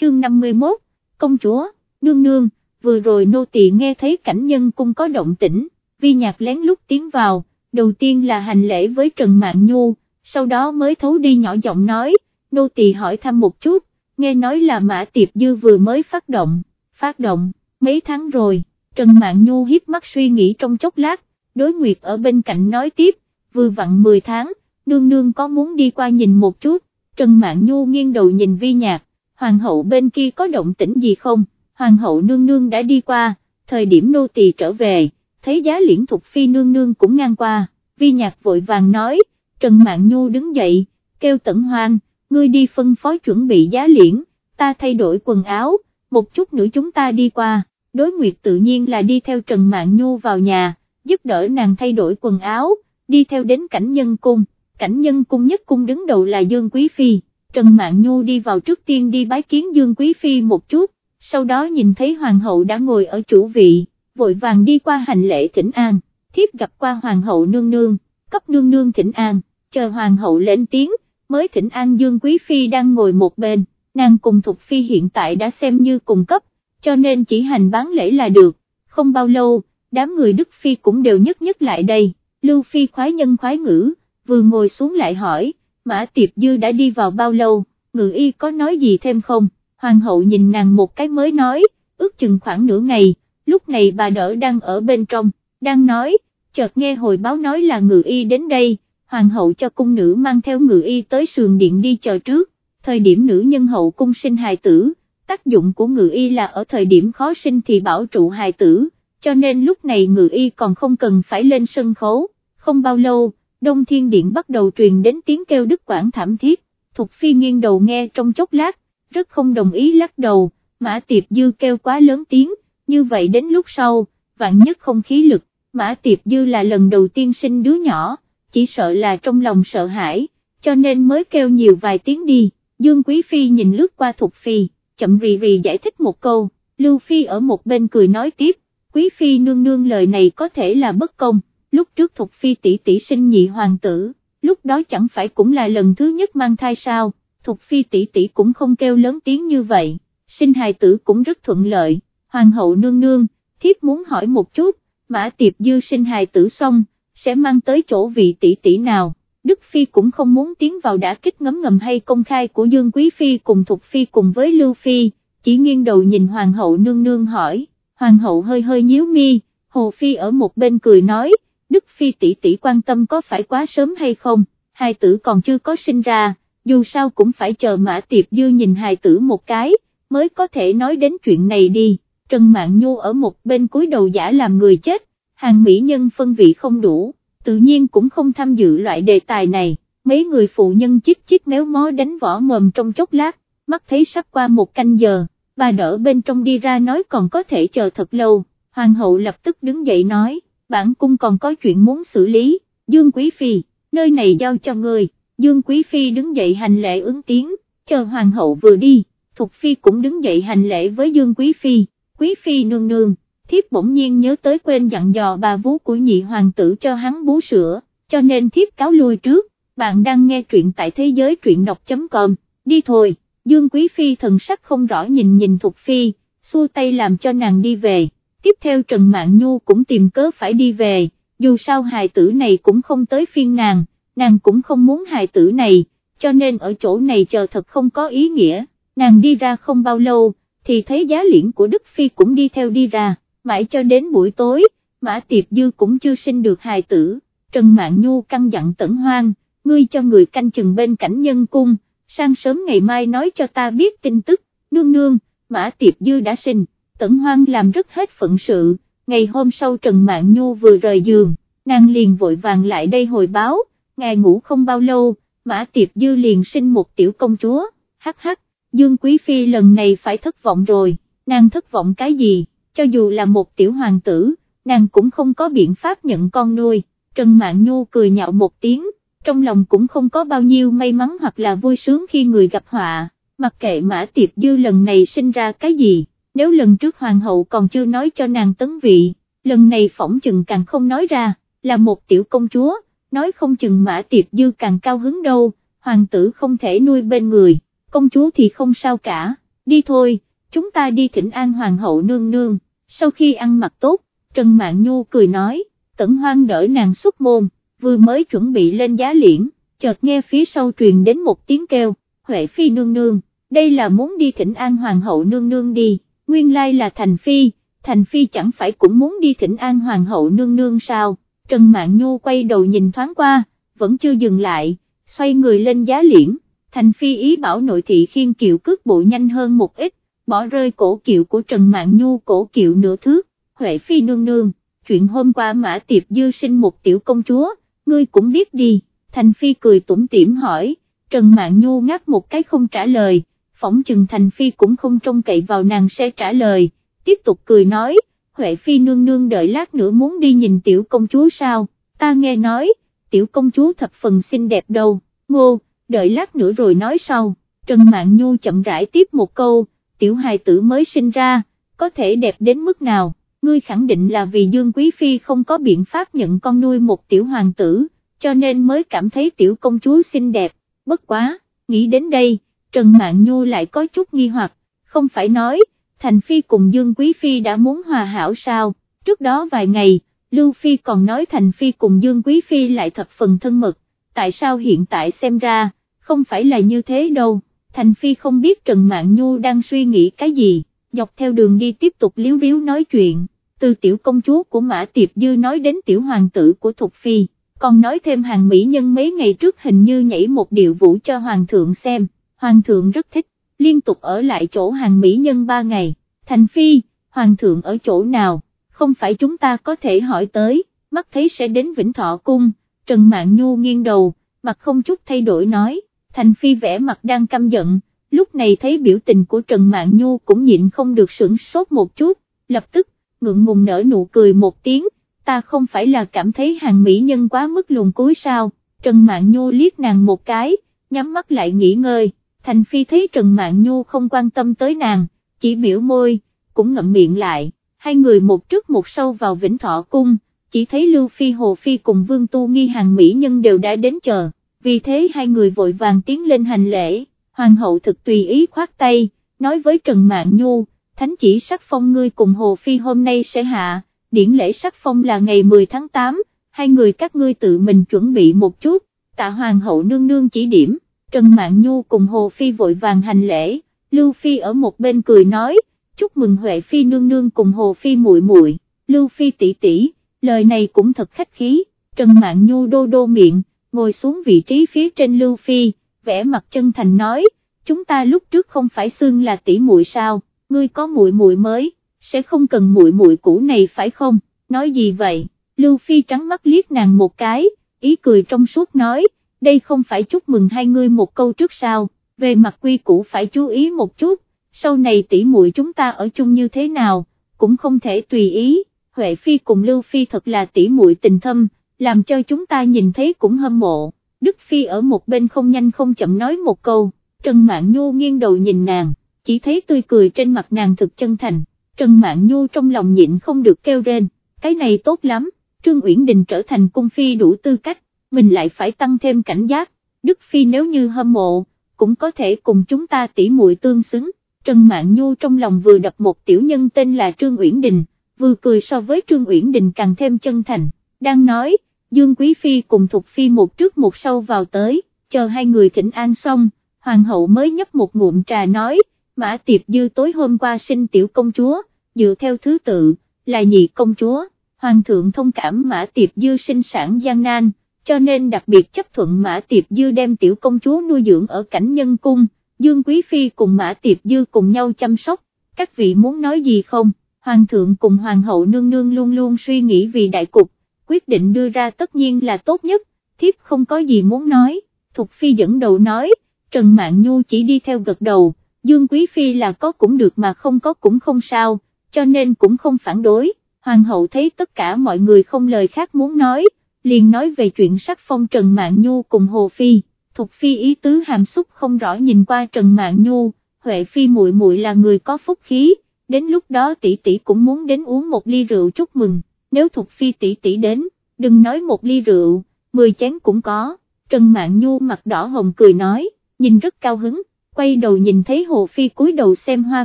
chương 51, công chúa, nương nương, vừa rồi nô tỳ nghe thấy cảnh nhân cung có động tĩnh, vi nhạc lén lút tiến vào, đầu tiên là hành lễ với Trần Mạn Nhu, sau đó mới thấu đi nhỏ giọng nói, nô tỳ hỏi thăm một chút, nghe nói là Mã Tiệp Dư vừa mới phát động, phát động, mấy tháng rồi, Trần Mạn Nhu hiếp mắt suy nghĩ trong chốc lát, đối nguyệt ở bên cạnh nói tiếp, vừa vặn 10 tháng, nương nương có muốn đi qua nhìn một chút, Trần Mạn Nhu nghiêng đầu nhìn vi nhạc, hoàng hậu bên kia có động tĩnh gì không, hoàng hậu nương nương đã đi qua, thời điểm nô tỳ trở về, thấy giá liễn thục phi nương nương cũng ngang qua, vi nhạc vội vàng nói, Trần Mạn Nhu đứng dậy, kêu tẩn hoang, ngươi đi phân phối chuẩn bị giá liễn, ta thay đổi quần áo, một chút nữa chúng ta đi qua, đối nguyệt tự nhiên là đi theo Trần Mạn Nhu vào nhà, giúp đỡ nàng thay đổi quần áo, đi theo đến cảnh nhân cung, cảnh nhân cung nhất cung đứng đầu là Dương Quý Phi, Trần Mạn Nhu đi vào trước tiên đi bái kiến Dương Quý Phi một chút, sau đó nhìn thấy Hoàng hậu đã ngồi ở chủ vị, vội vàng đi qua hành lễ thỉnh an, thiếp gặp qua Hoàng hậu nương nương, cấp nương nương thỉnh an, chờ Hoàng hậu lên tiếng, mới thỉnh an Dương Quý Phi đang ngồi một bên, nàng cùng Thục Phi hiện tại đã xem như cùng cấp, cho nên chỉ hành bán lễ là được, không bao lâu, đám người Đức Phi cũng đều nhất nhất lại đây, Lưu Phi khoái nhân khoái ngữ, vừa ngồi xuống lại hỏi, Mã Tiệp Dư đã đi vào bao lâu, ngự y có nói gì thêm không, hoàng hậu nhìn nàng một cái mới nói, ước chừng khoảng nửa ngày, lúc này bà đỡ đang ở bên trong, đang nói, chợt nghe hồi báo nói là ngự y đến đây, hoàng hậu cho cung nữ mang theo ngự y tới sườn điện đi chờ trước, thời điểm nữ nhân hậu cung sinh hài tử, tác dụng của ngự y là ở thời điểm khó sinh thì bảo trụ hài tử, cho nên lúc này ngự y còn không cần phải lên sân khấu, không bao lâu, Đông Thiên Điện bắt đầu truyền đến tiếng kêu đức quảng thảm thiết, Thục Phi nghiêng đầu nghe trong chốc lát, rất không đồng ý lắc đầu, Mã Tiệp Dư kêu quá lớn tiếng, như vậy đến lúc sau, vạn nhất không khí lực, Mã Tiệp Dư là lần đầu tiên sinh đứa nhỏ, chỉ sợ là trong lòng sợ hãi, cho nên mới kêu nhiều vài tiếng đi, Dương Quý Phi nhìn lướt qua Thục Phi, chậm rì rì giải thích một câu, Lưu Phi ở một bên cười nói tiếp, Quý Phi nương nương lời này có thể là bất công, lúc trước Thục Phi tỷ tỷ sinh nhị hoàng tử, lúc đó chẳng phải cũng là lần thứ nhất mang thai sao, Thục Phi tỷ tỷ cũng không kêu lớn tiếng như vậy, sinh hài tử cũng rất thuận lợi, hoàng hậu nương nương, thiếp muốn hỏi một chút, Mã Tiệp Dư sinh hài tử xong, sẽ mang tới chỗ vị tỷ tỷ nào, Đức Phi cũng không muốn tiến vào đã kích ngấm ngầm hay công khai của Dương Quý Phi cùng Thục Phi cùng với Lưu Phi, chỉ nghiêng đầu nhìn hoàng hậu nương nương hỏi, hoàng hậu hơi hơi nhíu mi, Hồ Phi ở một bên cười nói, Đức Phi tỷ tỷ quan tâm có phải quá sớm hay không, hài tử còn chưa có sinh ra, dù sao cũng phải chờ Mã Tiệp Dư nhìn hài tử một cái, mới có thể nói đến chuyện này đi, Trần Mạn Nhu ở một bên cúi đầu giả làm người chết, hàng mỹ nhân phân vị không đủ, tự nhiên cũng không tham dự loại đề tài này, mấy người phụ nhân chích chích méo mó đánh vỏ mồm trong chốc lát, mắt thấy sắp qua một canh giờ, bà đỡ bên trong đi ra nói còn có thể chờ thật lâu, hoàng hậu lập tức đứng dậy nói, bản cung còn có chuyện muốn xử lý, Dương Quý Phi, nơi này giao cho người, Dương Quý Phi đứng dậy hành lễ ứng tiếng, chờ hoàng hậu vừa đi, Thục Phi cũng đứng dậy hành lễ với Dương Quý Phi, Quý Phi nương nương, thiếp bỗng nhiên nhớ tới quên dặn dò bà vú của nhị hoàng tử cho hắn bú sữa, cho nên thiếp cáo lui trước, bạn đang nghe truyện tại thế giới truyện đọc.com, đi thôi, Dương Quý Phi thần sắc không rõ nhìn nhìn Thục Phi, xua tay làm cho nàng đi về tiếp theo Trần Mạn Nhu cũng tìm cớ phải đi về, dù sao hài tử này cũng không tới phiên nàng, nàng cũng không muốn hài tử này, cho nên ở chỗ này chờ thật không có ý nghĩa, nàng đi ra không bao lâu, thì thấy giá liễn của Đức Phi cũng đi theo đi ra, mãi cho đến buổi tối, Mã Tiệp Dư cũng chưa sinh được hài tử, Trần Mạn Nhu căng dặn tẩn hoang, ngươi cho người canh chừng bên cảnh nhân cung, sang sớm ngày mai nói cho ta biết tin tức, nương nương, Mã Tiệp Dư đã sinh. Tẩn Hoang làm rất hết phận sự, ngày hôm sau Trần Mạn Nhu vừa rời giường, nàng liền vội vàng lại đây hồi báo, ngài ngủ không bao lâu, Mã Tiệp Dư liền sinh một tiểu công chúa, hắc hắc, Dương Quý Phi lần này phải thất vọng rồi, nàng thất vọng cái gì, cho dù là một tiểu hoàng tử, nàng cũng không có biện pháp nhận con nuôi, Trần Mạn Nhu cười nhạo một tiếng, trong lòng cũng không có bao nhiêu may mắn hoặc là vui sướng khi người gặp họa, mặc kệ Mã Tiệp Dư lần này sinh ra cái gì nếu lần trước hoàng hậu còn chưa nói cho nàng tấn vị, lần này phỏng chừng càng không nói ra, là một tiểu công chúa, nói không chừng mã tiệp dư càng cao hứng đâu, hoàng tử không thể nuôi bên người, công chúa thì không sao cả, đi thôi, chúng ta đi thỉnh an hoàng hậu nương nương, sau khi ăn mặc tốt, Trần Mạn Nhu cười nói, tẩn hoang đỡ nàng xuất môn, vừa mới chuẩn bị lên giá liễn, chợt nghe phía sau truyền đến một tiếng kêu, Huệ Phi nương nương, đây là muốn đi thỉnh an hoàng hậu nương nương đi, nguyên lai là Thành Phi, Thành Phi chẳng phải cũng muốn đi thỉnh an hoàng hậu nương nương sao, Trần Mạn Nhu quay đầu nhìn thoáng qua, vẫn chưa dừng lại, xoay người lên giá liễn, Thành Phi ý bảo nội thị khiên kiệu cước bộ nhanh hơn một ít, bỏ rơi cổ kiệu của Trần Mạn Nhu cổ kiệu nửa thước, Huệ Phi nương nương, chuyện hôm qua Mã Tiệp Dư sinh một tiểu công chúa, ngươi cũng biết đi, Thành Phi cười tủm tỉm hỏi, Trần Mạn Nhu ngáp một cái không trả lời, phỏng chừng Thành Phi cũng không trông cậy vào nàng sẽ trả lời, tiếp tục cười nói, Huệ Phi nương nương đợi lát nữa muốn đi nhìn tiểu công chúa sao, ta nghe nói, tiểu công chúa thập phần xinh đẹp đâu, ngô, đợi lát nữa rồi nói sau, Trần Mạn Nhu chậm rãi tiếp một câu, tiểu hài tử mới sinh ra, có thể đẹp đến mức nào, ngươi khẳng định là vì Dương Quý Phi không có biện pháp nhận con nuôi một tiểu hoàng tử, cho nên mới cảm thấy tiểu công chúa xinh đẹp, bất quá, nghĩ đến đây, Trần Mạn Nhu lại có chút nghi hoặc, không phải nói, Thành Phi cùng Dương Quý Phi đã muốn hòa hảo sao, trước đó vài ngày, Lưu Phi còn nói Thành Phi cùng Dương Quý Phi lại thật phần thân mật, tại sao hiện tại xem ra, không phải là như thế đâu, Thành Phi không biết Trần Mạn Nhu đang suy nghĩ cái gì, dọc theo đường đi tiếp tục liếu riếu nói chuyện, từ tiểu công chúa của Mã Tiệp Dư nói đến tiểu hoàng tử của Thục Phi, còn nói thêm hàng mỹ nhân mấy ngày trước hình như nhảy một điệu vũ cho hoàng thượng xem, hoàng thượng rất thích, liên tục ở lại chỗ hàng mỹ nhân ba ngày, Thành Phi, hoàng thượng ở chỗ nào, không phải chúng ta có thể hỏi tới, mắt thấy sẽ đến Vĩnh Thọ Cung, Trần Mạn Nhu nghiêng đầu, mặt không chút thay đổi nói, Thành Phi vẽ mặt đang căm giận, lúc này thấy biểu tình của Trần Mạn Nhu cũng nhịn không được sửng sốt một chút, lập tức, ngượng ngùng nở nụ cười một tiếng, ta không phải là cảm thấy hàng mỹ nhân quá mức luồn cúi sao, Trần Mạn Nhu liếc nàng một cái, nhắm mắt lại nghỉ ngơi, Thành Phi thấy Trần Mạn Nhu không quan tâm tới nàng, chỉ biểu môi, cũng ngậm miệng lại, hai người một trước một sau vào Vĩnh Thọ Cung, chỉ thấy Lưu Phi Hồ Phi cùng Vương Tu Nghi hàng mỹ nhân đều đã đến chờ vì thế hai người vội vàng tiến lên hành lễ, hoàng hậu thực tùy ý khoát tay, nói với Trần Mạn Nhu, thánh chỉ sắc phong ngươi cùng Hồ Phi hôm nay sẽ hạ, điển lễ sắc phong là ngày 10 tháng 8, hai người các ngươi tự mình chuẩn bị một chút, tạ hoàng hậu nương nương chỉ điểm, Trần Mạn Nhu cùng Hồ Phi vội vàng hành lễ, Lưu Phi ở một bên cười nói, chúc mừng Huệ Phi nương nương cùng Hồ Phi muội muội, Lưu Phi tỷ tỷ, lời này cũng thật khách khí, Trần Mạn Nhu đô đô miệng, ngồi xuống vị trí phía trên Lưu Phi, vẽ mặt chân thành nói, chúng ta lúc trước không phải xương là tỷ muội sao, ngươi có muội muội mới, sẽ không cần muội muội cũ này phải không, nói gì vậy, Lưu Phi trắng mắt liếc nàng một cái, ý cười trong suốt nói, đây không phải chúc mừng hai ngươi một câu trước sao, về mặt quy củ phải chú ý một chút, sau này tỷ muội chúng ta ở chung như thế nào, cũng không thể tùy ý, Huệ Phi cùng Lưu Phi thật là tỷ muội tình thâm, làm cho chúng ta nhìn thấy cũng hâm mộ, Đức Phi ở một bên không nhanh không chậm nói một câu, Trần Mạn Nhu nghiêng đầu nhìn nàng, chỉ thấy tươi cười trên mặt nàng thực chân thành, Trần Mạn Nhu trong lòng nhịn không được kêu rên, cái này tốt lắm, Trương Uyển Đình trở thành cung phi đủ tư cách, mình lại phải tăng thêm cảnh giác, Đức Phi nếu như hâm mộ, cũng có thể cùng chúng ta tỉ muội tương xứng, Trần Mạn Nhu trong lòng vừa đập một tiểu nhân tên là Trương Uyển Đình, vừa cười so với Trương Uyển Đình càng thêm chân thành, đang nói, Dương Quý Phi cùng Thục Phi một trước một sau vào tới, chờ hai người thỉnh an xong, Hoàng hậu mới nhấp một ngụm trà nói, Mã Tiệp Dư tối hôm qua sinh tiểu công chúa, dựa theo thứ tự, là nhị công chúa, Hoàng thượng thông cảm Mã Tiệp Dư sinh sản gian nan, cho nên đặc biệt chấp thuận Mã Tiệp Dư đem tiểu công chúa nuôi dưỡng ở cảnh nhân cung, Dương Quý Phi cùng Mã Tiệp Dư cùng nhau chăm sóc, các vị muốn nói gì không, Hoàng thượng cùng Hoàng hậu nương nương luôn luôn suy nghĩ vì đại cục, quyết định đưa ra tất nhiên là tốt nhất, thiếp không có gì muốn nói, Thục Phi dẫn đầu nói, Trần Mạn Nhu chỉ đi theo gật đầu, Dương Quý Phi là có cũng được mà không có cũng không sao, cho nên cũng không phản đối, Hoàng hậu thấy tất cả mọi người không lời khác muốn nói, liền nói về chuyện sắc phong Trần Mạn Nhu cùng Hồ Phi, Thục Phi ý tứ hàm xúc không rõ nhìn qua Trần Mạn Nhu, Huệ Phi muội muội là người có phúc khí, đến lúc đó tỷ tỷ cũng muốn đến uống một ly rượu chúc mừng. Nếu Thục Phi tỷ tỷ đến, đừng nói một ly rượu, mười chén cũng có, Trần Mạn Nhu mặt đỏ hồng cười nói, nhìn rất cao hứng, quay đầu nhìn thấy Hồ Phi cúi đầu xem hoa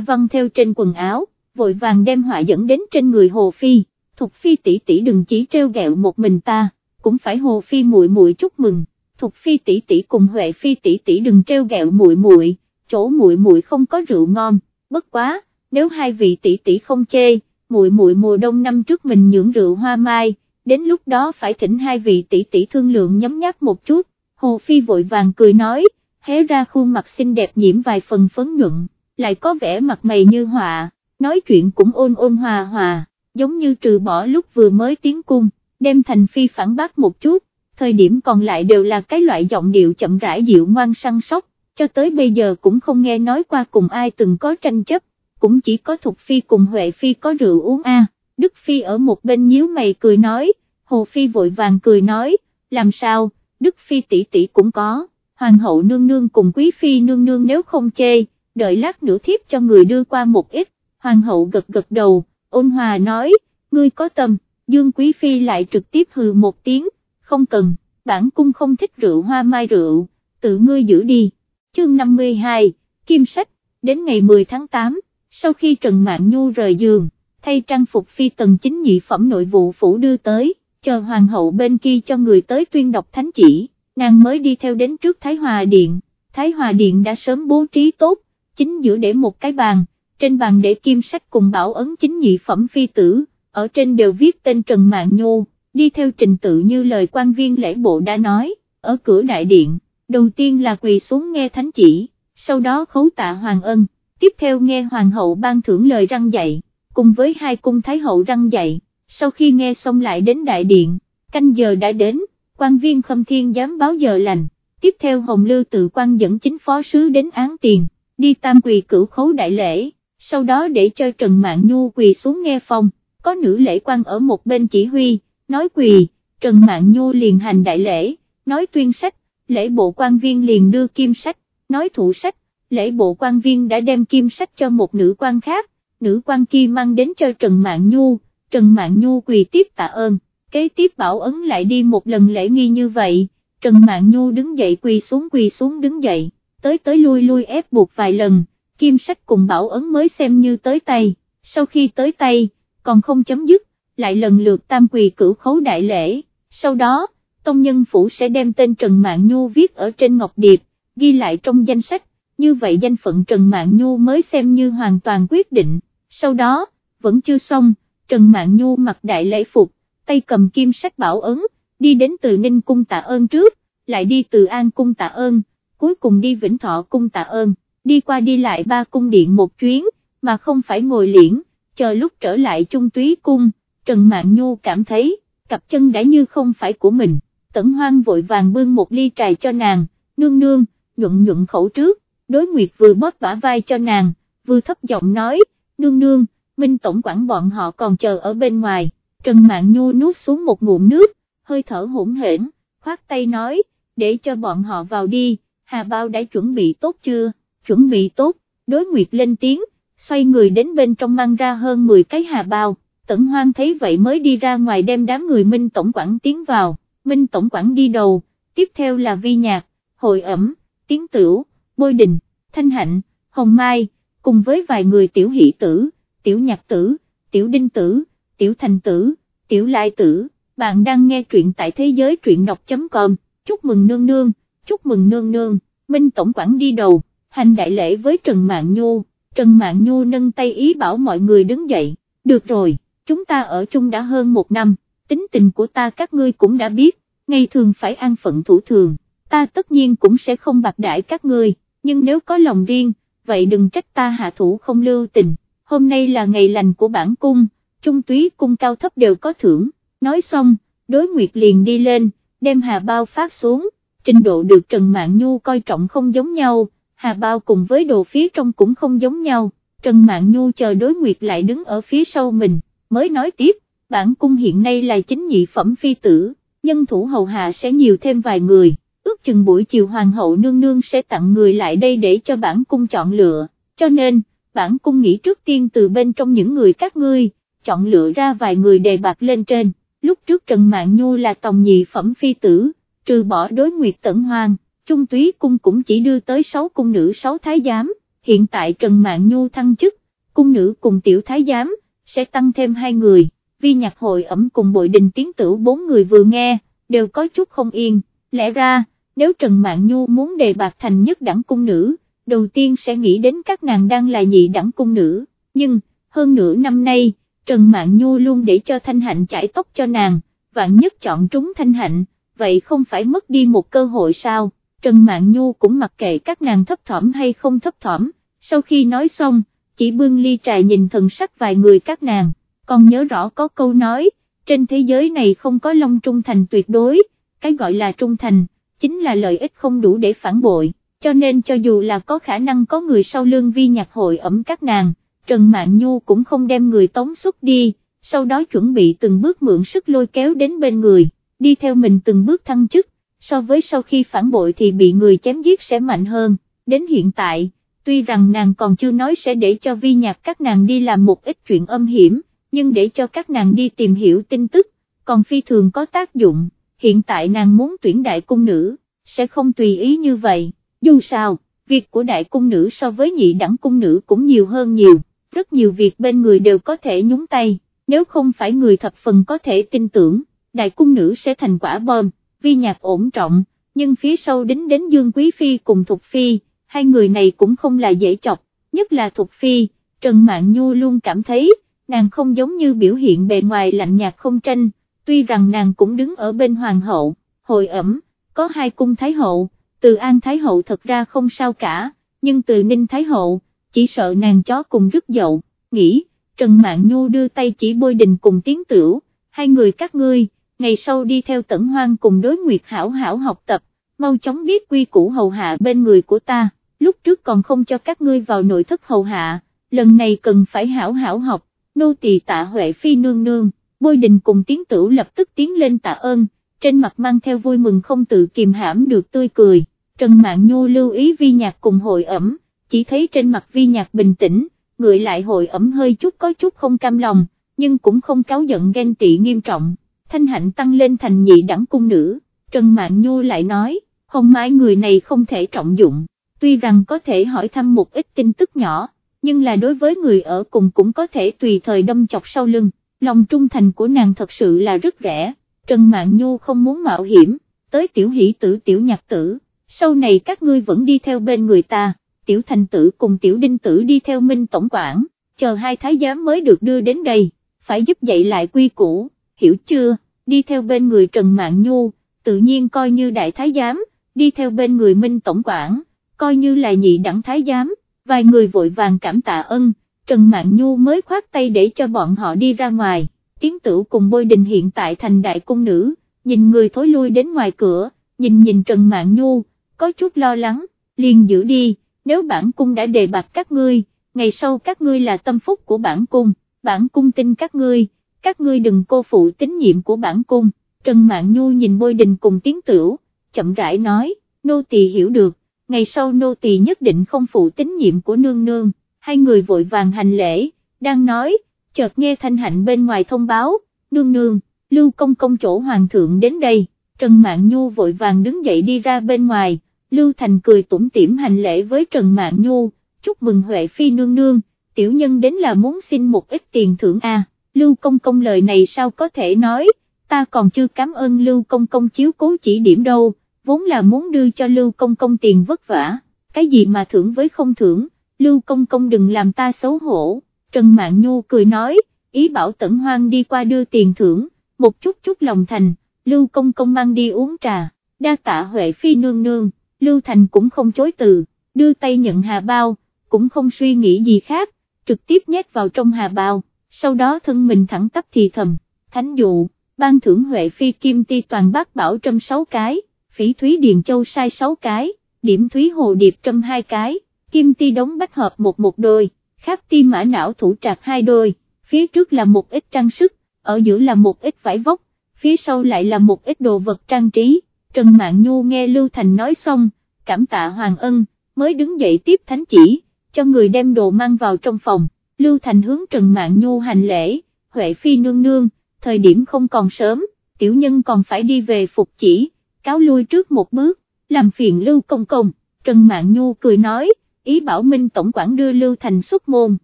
văn theo trên quần áo, vội vàng đem họa dẫn đến trên người Hồ Phi, Thục Phi tỷ tỷ đừng chỉ treo gẹo một mình ta, cũng phải Hồ Phi muội muội chúc mừng, Thục Phi tỷ tỷ cùng Huệ Phi tỷ tỷ đừng treo gẹo muội muội, chỗ muội muội không có rượu ngon, bất quá, nếu hai vị tỷ tỷ không chê, muội muội mùa đông năm trước mình nhưỡng rượu hoa mai, đến lúc đó phải thỉnh hai vị tỷ tỷ thương lượng nhấm nháp một chút, Hồ Phi vội vàng cười nói, hé ra khuôn mặt xinh đẹp nhiễm vài phần phấn nhuận, lại có vẻ mặt mày như họa, nói chuyện cũng ôn ôn hòa hòa, giống như trừ bỏ lúc vừa mới tiến cung, đem Thành Phi phản bác một chút, thời điểm còn lại đều là cái loại giọng điệu chậm rãi dịu ngoan săn sóc, cho tới bây giờ cũng không nghe nói qua cùng ai từng có tranh chấp, cũng chỉ có Thục Phi cùng Huệ Phi có rượu uống a. Đức Phi ở một bên nhíu mày cười nói, Hồ Phi vội vàng cười nói, làm sao, Đức Phi tỷ tỷ cũng có, Hoàng hậu nương nương cùng Quý Phi nương nương nếu không chê, đợi lát nữa thiếp cho người đưa qua một ít, Hoàng hậu gật gật đầu, ôn hòa nói, ngươi có tâm, Dương Quý Phi lại trực tiếp hừ một tiếng, không cần, bản cung không thích rượu hoa mai rượu, tự ngươi giữ đi. Chương 52, Kim Sách, đến ngày 10 tháng 8, sau khi Trần Mạn Nhu rời giường, thay trang phục phi tần chính nhị phẩm nội vụ phủ đưa tới, chờ hoàng hậu bên kia cho người tới tuyên đọc thánh chỉ, nàng mới đi theo đến trước Thái Hòa Điện, Thái Hòa Điện đã sớm bố trí tốt, chính giữa để một cái bàn, trên bàn để kim sách cùng bảo ấn chính nhị phẩm phi tử, ở trên đều viết tên Trần Mạn Nhu, đi theo trình tự như lời quan viên lễ bộ đã nói, ở cửa đại điện, đầu tiên là quỳ xuống nghe thánh chỉ, sau đó khấu tạ hoàng ân, tiếp theo nghe hoàng hậu ban thưởng lời răng dạy, cùng với hai cung thái hậu răng dạy, sau khi nghe xong lại đến đại điện, canh giờ đã đến, quan viên khâm thiên dám báo giờ lành, tiếp theo hồng lưu tự quan dẫn chính phó sứ đến án tiền, đi tam quỳ cửu khấu đại lễ, sau đó để cho Trần Mạn Nhu quỳ xuống nghe phong, có nữ lễ quan ở một bên chỉ huy, nói quỳ, Trần Mạn Nhu liền hành đại lễ, nói tuyên sách, lễ bộ quan viên liền đưa kim sách, nói thủ sách, lễ bộ quan viên đã đem kim sách cho một nữ quan khác, nữ quan kia mang đến cho Trần Mạn Nhu, Trần Mạn Nhu quỳ tiếp tạ ơn, kế tiếp bảo ấn lại đi một lần lễ nghi như vậy, Trần Mạn Nhu đứng dậy quỳ xuống quỳ xuống đứng dậy, tới tới lui lui ép buộc vài lần, kim sách cùng bảo ấn mới xem như tới tay, sau khi tới tay, còn không chấm dứt, lại lần lượt tam quỳ cửu khấu đại lễ, sau đó, Tông Nhân Phủ sẽ đem tên Trần Mạn Nhu viết ở trên ngọc điệp, ghi lại trong danh sách, như vậy danh phận Trần Mạn Nhu mới xem như hoàn toàn quyết định, sau đó, vẫn chưa xong, Trần Mạn Nhu mặc đại lễ phục, tay cầm kim sách bảo ấn, đi đến từ Ninh Cung tạ ơn trước, lại đi từ An Cung tạ ơn, cuối cùng đi Vĩnh Thọ Cung tạ ơn, đi qua đi lại ba cung điện một chuyến, mà không phải ngồi liễn, chờ lúc trở lại Trung Túy Cung, Trần Mạn Nhu cảm thấy, cặp chân đã như không phải của mình, tẩn hoang vội vàng bưng một ly trà cho nàng, nương nương, nhuận nhuận khẩu trước, đối nguyệt vừa bóp bả vai cho nàng, vừa thấp giọng nói, nương nương, Minh Tổng quản bọn họ còn chờ ở bên ngoài, Trần Mạn Nhu nuốt xuống một ngụm nước, hơi thở hỗn hển, khoát tay nói, để cho bọn họ vào đi, Hà Bao đã chuẩn bị tốt chưa, chuẩn bị tốt, đối nguyệt lên tiếng, xoay người đến bên trong mang ra hơn 10 cái Hà Bao, Tẩn Hoang thấy vậy mới đi ra ngoài đem đám người Minh Tổng quản tiến vào, Minh Tổng quản đi đầu, tiếp theo là vi nhạc, hội ẩm, tiến tửu, bôi đình, thanh hạnh, hồng mai, cùng với vài người tiểu hỷ tử tiểu nhạc tử, tiểu đinh tử, tiểu thành tử, tiểu lai tử, bạn đang nghe truyện tại thế giới truyện đọc.com, chúc mừng nương nương, chúc mừng nương nương, Minh Tổng quản đi đầu, hành đại lễ với Trần Mạng Nhu, Trần Mạng Nhu nâng tay ý bảo mọi người đứng dậy, được rồi, chúng ta ở chung đã hơn một năm, tính tình của ta các ngươi cũng đã biết, ngày thường phải an phận thủ thường, ta tất nhiên cũng sẽ không bạc đãi các ngươi, nhưng nếu có lòng riêng, vậy đừng trách ta hạ thủ không lưu tình hôm nay là ngày lành của bản cung, trung túy cung cao thấp đều có thưởng, nói xong, đối nguyệt liền đi lên, đem hà bao phát xuống, trình độ được Trần Mạn Nhu coi trọng không giống nhau, hà bao cùng với đồ phía trong cũng không giống nhau, Trần Mạn Nhu chờ đối nguyệt lại đứng ở phía sau mình, mới nói tiếp, bản cung hiện nay là chính nhị phẩm phi tử, nhân thủ hầu hạ sẽ nhiều thêm vài người, ước chừng buổi chiều hoàng hậu nương nương sẽ tặng người lại đây để cho bản cung chọn lựa, cho nên, bản cung nghĩ trước tiên từ bên trong những người các ngươi, chọn lựa ra vài người đề bạc lên trên, lúc trước Trần Mạn Nhu là tòng nhị phẩm phi tử, trừ bỏ đối nguyệt tẩn hoàng. Trung túy cung cũng chỉ đưa tới 6 cung nữ 6 thái giám, hiện tại Trần Mạn Nhu thăng chức, cung nữ cùng tiểu thái giám, sẽ tăng thêm hai người, vi nhạc hội ẩm cùng bội đình tiến tử bốn người vừa nghe, đều có chút không yên, lẽ ra, nếu Trần Mạn Nhu muốn đề bạc thành nhất đẳng cung nữ, đầu tiên sẽ nghĩ đến các nàng đang là nhị đẳng cung nữ, nhưng, hơn nửa năm nay, Trần Mạn Nhu luôn để cho Thanh Hạnh chải tóc cho nàng, vạn nhất chọn trúng Thanh Hạnh, vậy không phải mất đi một cơ hội sao, Trần Mạn Nhu cũng mặc kệ các nàng thấp thỏm hay không thấp thỏm, sau khi nói xong, chỉ bưng ly trà nhìn thần sắc vài người các nàng, còn nhớ rõ có câu nói, trên thế giới này không có long trung thành tuyệt đối, cái gọi là trung thành, chính là lợi ích không đủ để phản bội, cho nên cho dù là có khả năng có người sau lương vi nhạc hội ẩm các nàng, Trần Mạn Nhu cũng không đem người tống xuất đi, sau đó chuẩn bị từng bước mượn sức lôi kéo đến bên người, đi theo mình từng bước thăng chức, so với sau khi phản bội thì bị người chém giết sẽ mạnh hơn, đến hiện tại, tuy rằng nàng còn chưa nói sẽ để cho vi nhạc các nàng đi làm một ít chuyện âm hiểm, nhưng để cho các nàng đi tìm hiểu tin tức, còn phi thường có tác dụng, hiện tại nàng muốn tuyển đại cung nữ, sẽ không tùy ý như vậy, dù sao, việc của đại cung nữ so với nhị đẳng cung nữ cũng nhiều hơn nhiều, rất nhiều việc bên người đều có thể nhúng tay, nếu không phải người thập phần có thể tin tưởng, đại cung nữ sẽ thành quả bom, vi nhạc ổn trọng, nhưng phía sau đính đến Dương Quý Phi cùng Thục Phi, hai người này cũng không là dễ chọc, nhất là Thục Phi, Trần Mạn Nhu luôn cảm thấy, nàng không giống như biểu hiện bề ngoài lạnh nhạt không tranh, tuy rằng nàng cũng đứng ở bên hoàng hậu, hội ẩm, có hai cung thái hậu, từ An thái hậu thật ra không sao cả, nhưng từ Ninh thái hậu, chỉ sợ nàng chó cùng rất dậu, nghĩ, Trần Mạn Nhu đưa tay chỉ bôi đình cùng tiếng tửu, hai người các ngươi, ngày sau đi theo tẩn hoang cùng đối nguyệt hảo hảo học tập, mau chóng biết quy củ hầu hạ bên người của ta, lúc trước còn không cho các ngươi vào nội thất hầu hạ, lần này cần phải hảo hảo học, nô tỳ tạ Huệ Phi nương nương, bôi đình cùng tiến tửu lập tức tiến lên tạ ơn, trên mặt mang theo vui mừng không tự kìm hãm được tươi cười, Trần mạng Nhu lưu ý vi nhạc cùng hội ẩm, chỉ thấy trên mặt vi nhạc bình tĩnh, người lại hội ẩm hơi chút có chút không cam lòng, nhưng cũng không cáo giận ghen tị nghiêm trọng, thanh hạnh tăng lên thành nhị đẳng cung nữ, Trần Mạn Nhu lại nói, hồng mai người này không thể trọng dụng, tuy rằng có thể hỏi thăm một ít tin tức nhỏ, nhưng là đối với người ở cùng cũng có thể tùy thời đâm chọc sau lưng, lòng trung thành của nàng thật sự là rất rẻ, Trần Mạn Nhu không muốn mạo hiểm, tới tiểu hỷ tử tiểu nhạc tử, sau này các ngươi vẫn đi theo bên người ta. Tiểu thành tử cùng tiểu đinh tử đi theo minh tổng quản, chờ hai thái giám mới được đưa đến đây, phải giúp dạy lại quy củ, hiểu chưa, đi theo bên người Trần Mạn Nhu, tự nhiên coi như đại thái giám, đi theo bên người minh tổng quản, coi như là nhị đẳng thái giám, vài người vội vàng cảm tạ ân, Trần Mạn Nhu mới khoát tay để cho bọn họ đi ra ngoài, tiến tử cùng bôi đình hiện tại thành đại cung nữ, nhìn người thối lui đến ngoài cửa, nhìn nhìn Trần Mạn Nhu, có chút lo lắng, liền giữ đi nếu bản cung đã đề bạc các ngươi, ngày sau các ngươi là tâm phúc của bản cung, bản cung tin các ngươi, các ngươi đừng cô phụ tín nhiệm của bản cung, Trần Mạn Nhu nhìn bôi đình cùng tiếng tửu, chậm rãi nói, nô tỳ hiểu được, ngày sau nô tỳ nhất định không phụ tín nhiệm của nương nương, hai người vội vàng hành lễ, đang nói, chợt nghe thanh hạnh bên ngoài thông báo, nương nương, lưu công công chỗ hoàng thượng đến đây, Trần Mạn Nhu vội vàng đứng dậy đi ra bên ngoài, Lưu Thành cười tủm tỉm hành lễ với Trần Mạn Nhu, chúc mừng Huệ Phi nương nương, tiểu nhân đến là muốn xin một ít tiền thưởng a. Lưu Công Công lời này sao có thể nói, ta còn chưa cảm ơn Lưu Công Công chiếu cố chỉ điểm đâu, vốn là muốn đưa cho Lưu Công Công tiền vất vả, cái gì mà thưởng với không thưởng, Lưu Công Công đừng làm ta xấu hổ, Trần Mạn Nhu cười nói, ý bảo Tẩn Hoang đi qua đưa tiền thưởng, một chút chút lòng thành, Lưu Công Công mang đi uống trà, đa tạ Huệ Phi nương nương. Lưu Thành cũng không chối từ, đưa tay nhận hà bao, cũng không suy nghĩ gì khác, trực tiếp nhét vào trong hà bao, sau đó thân mình thẳng tắp thì thầm, thánh dụ, ban thưởng Huệ Phi Kim Ti toàn bác bảo trâm 6 cái, phỉ Thúy Điền Châu sai 6 cái, điểm Thúy Hồ Điệp trâm 2 cái, Kim Ti đóng bách hợp một một đôi, khác ti mã não thủ trạc hai đôi, phía trước là một ít trang sức, ở giữa là một ít vải vóc, phía sau lại là một ít đồ vật trang trí. Trần mạng Nhu nghe Lưu Thành nói xong, cảm tạ Hoàng Ân, mới đứng dậy tiếp thánh chỉ, cho người đem đồ mang vào trong phòng, Lưu Thành hướng Trần Mạn Nhu hành lễ, Huệ Phi nương nương, thời điểm không còn sớm, tiểu nhân còn phải đi về phục chỉ, cáo lui trước một bước, làm phiền Lưu Công Công, Trần Mạn Nhu cười nói, ý bảo Minh Tổng quản đưa Lưu Thành xuất môn,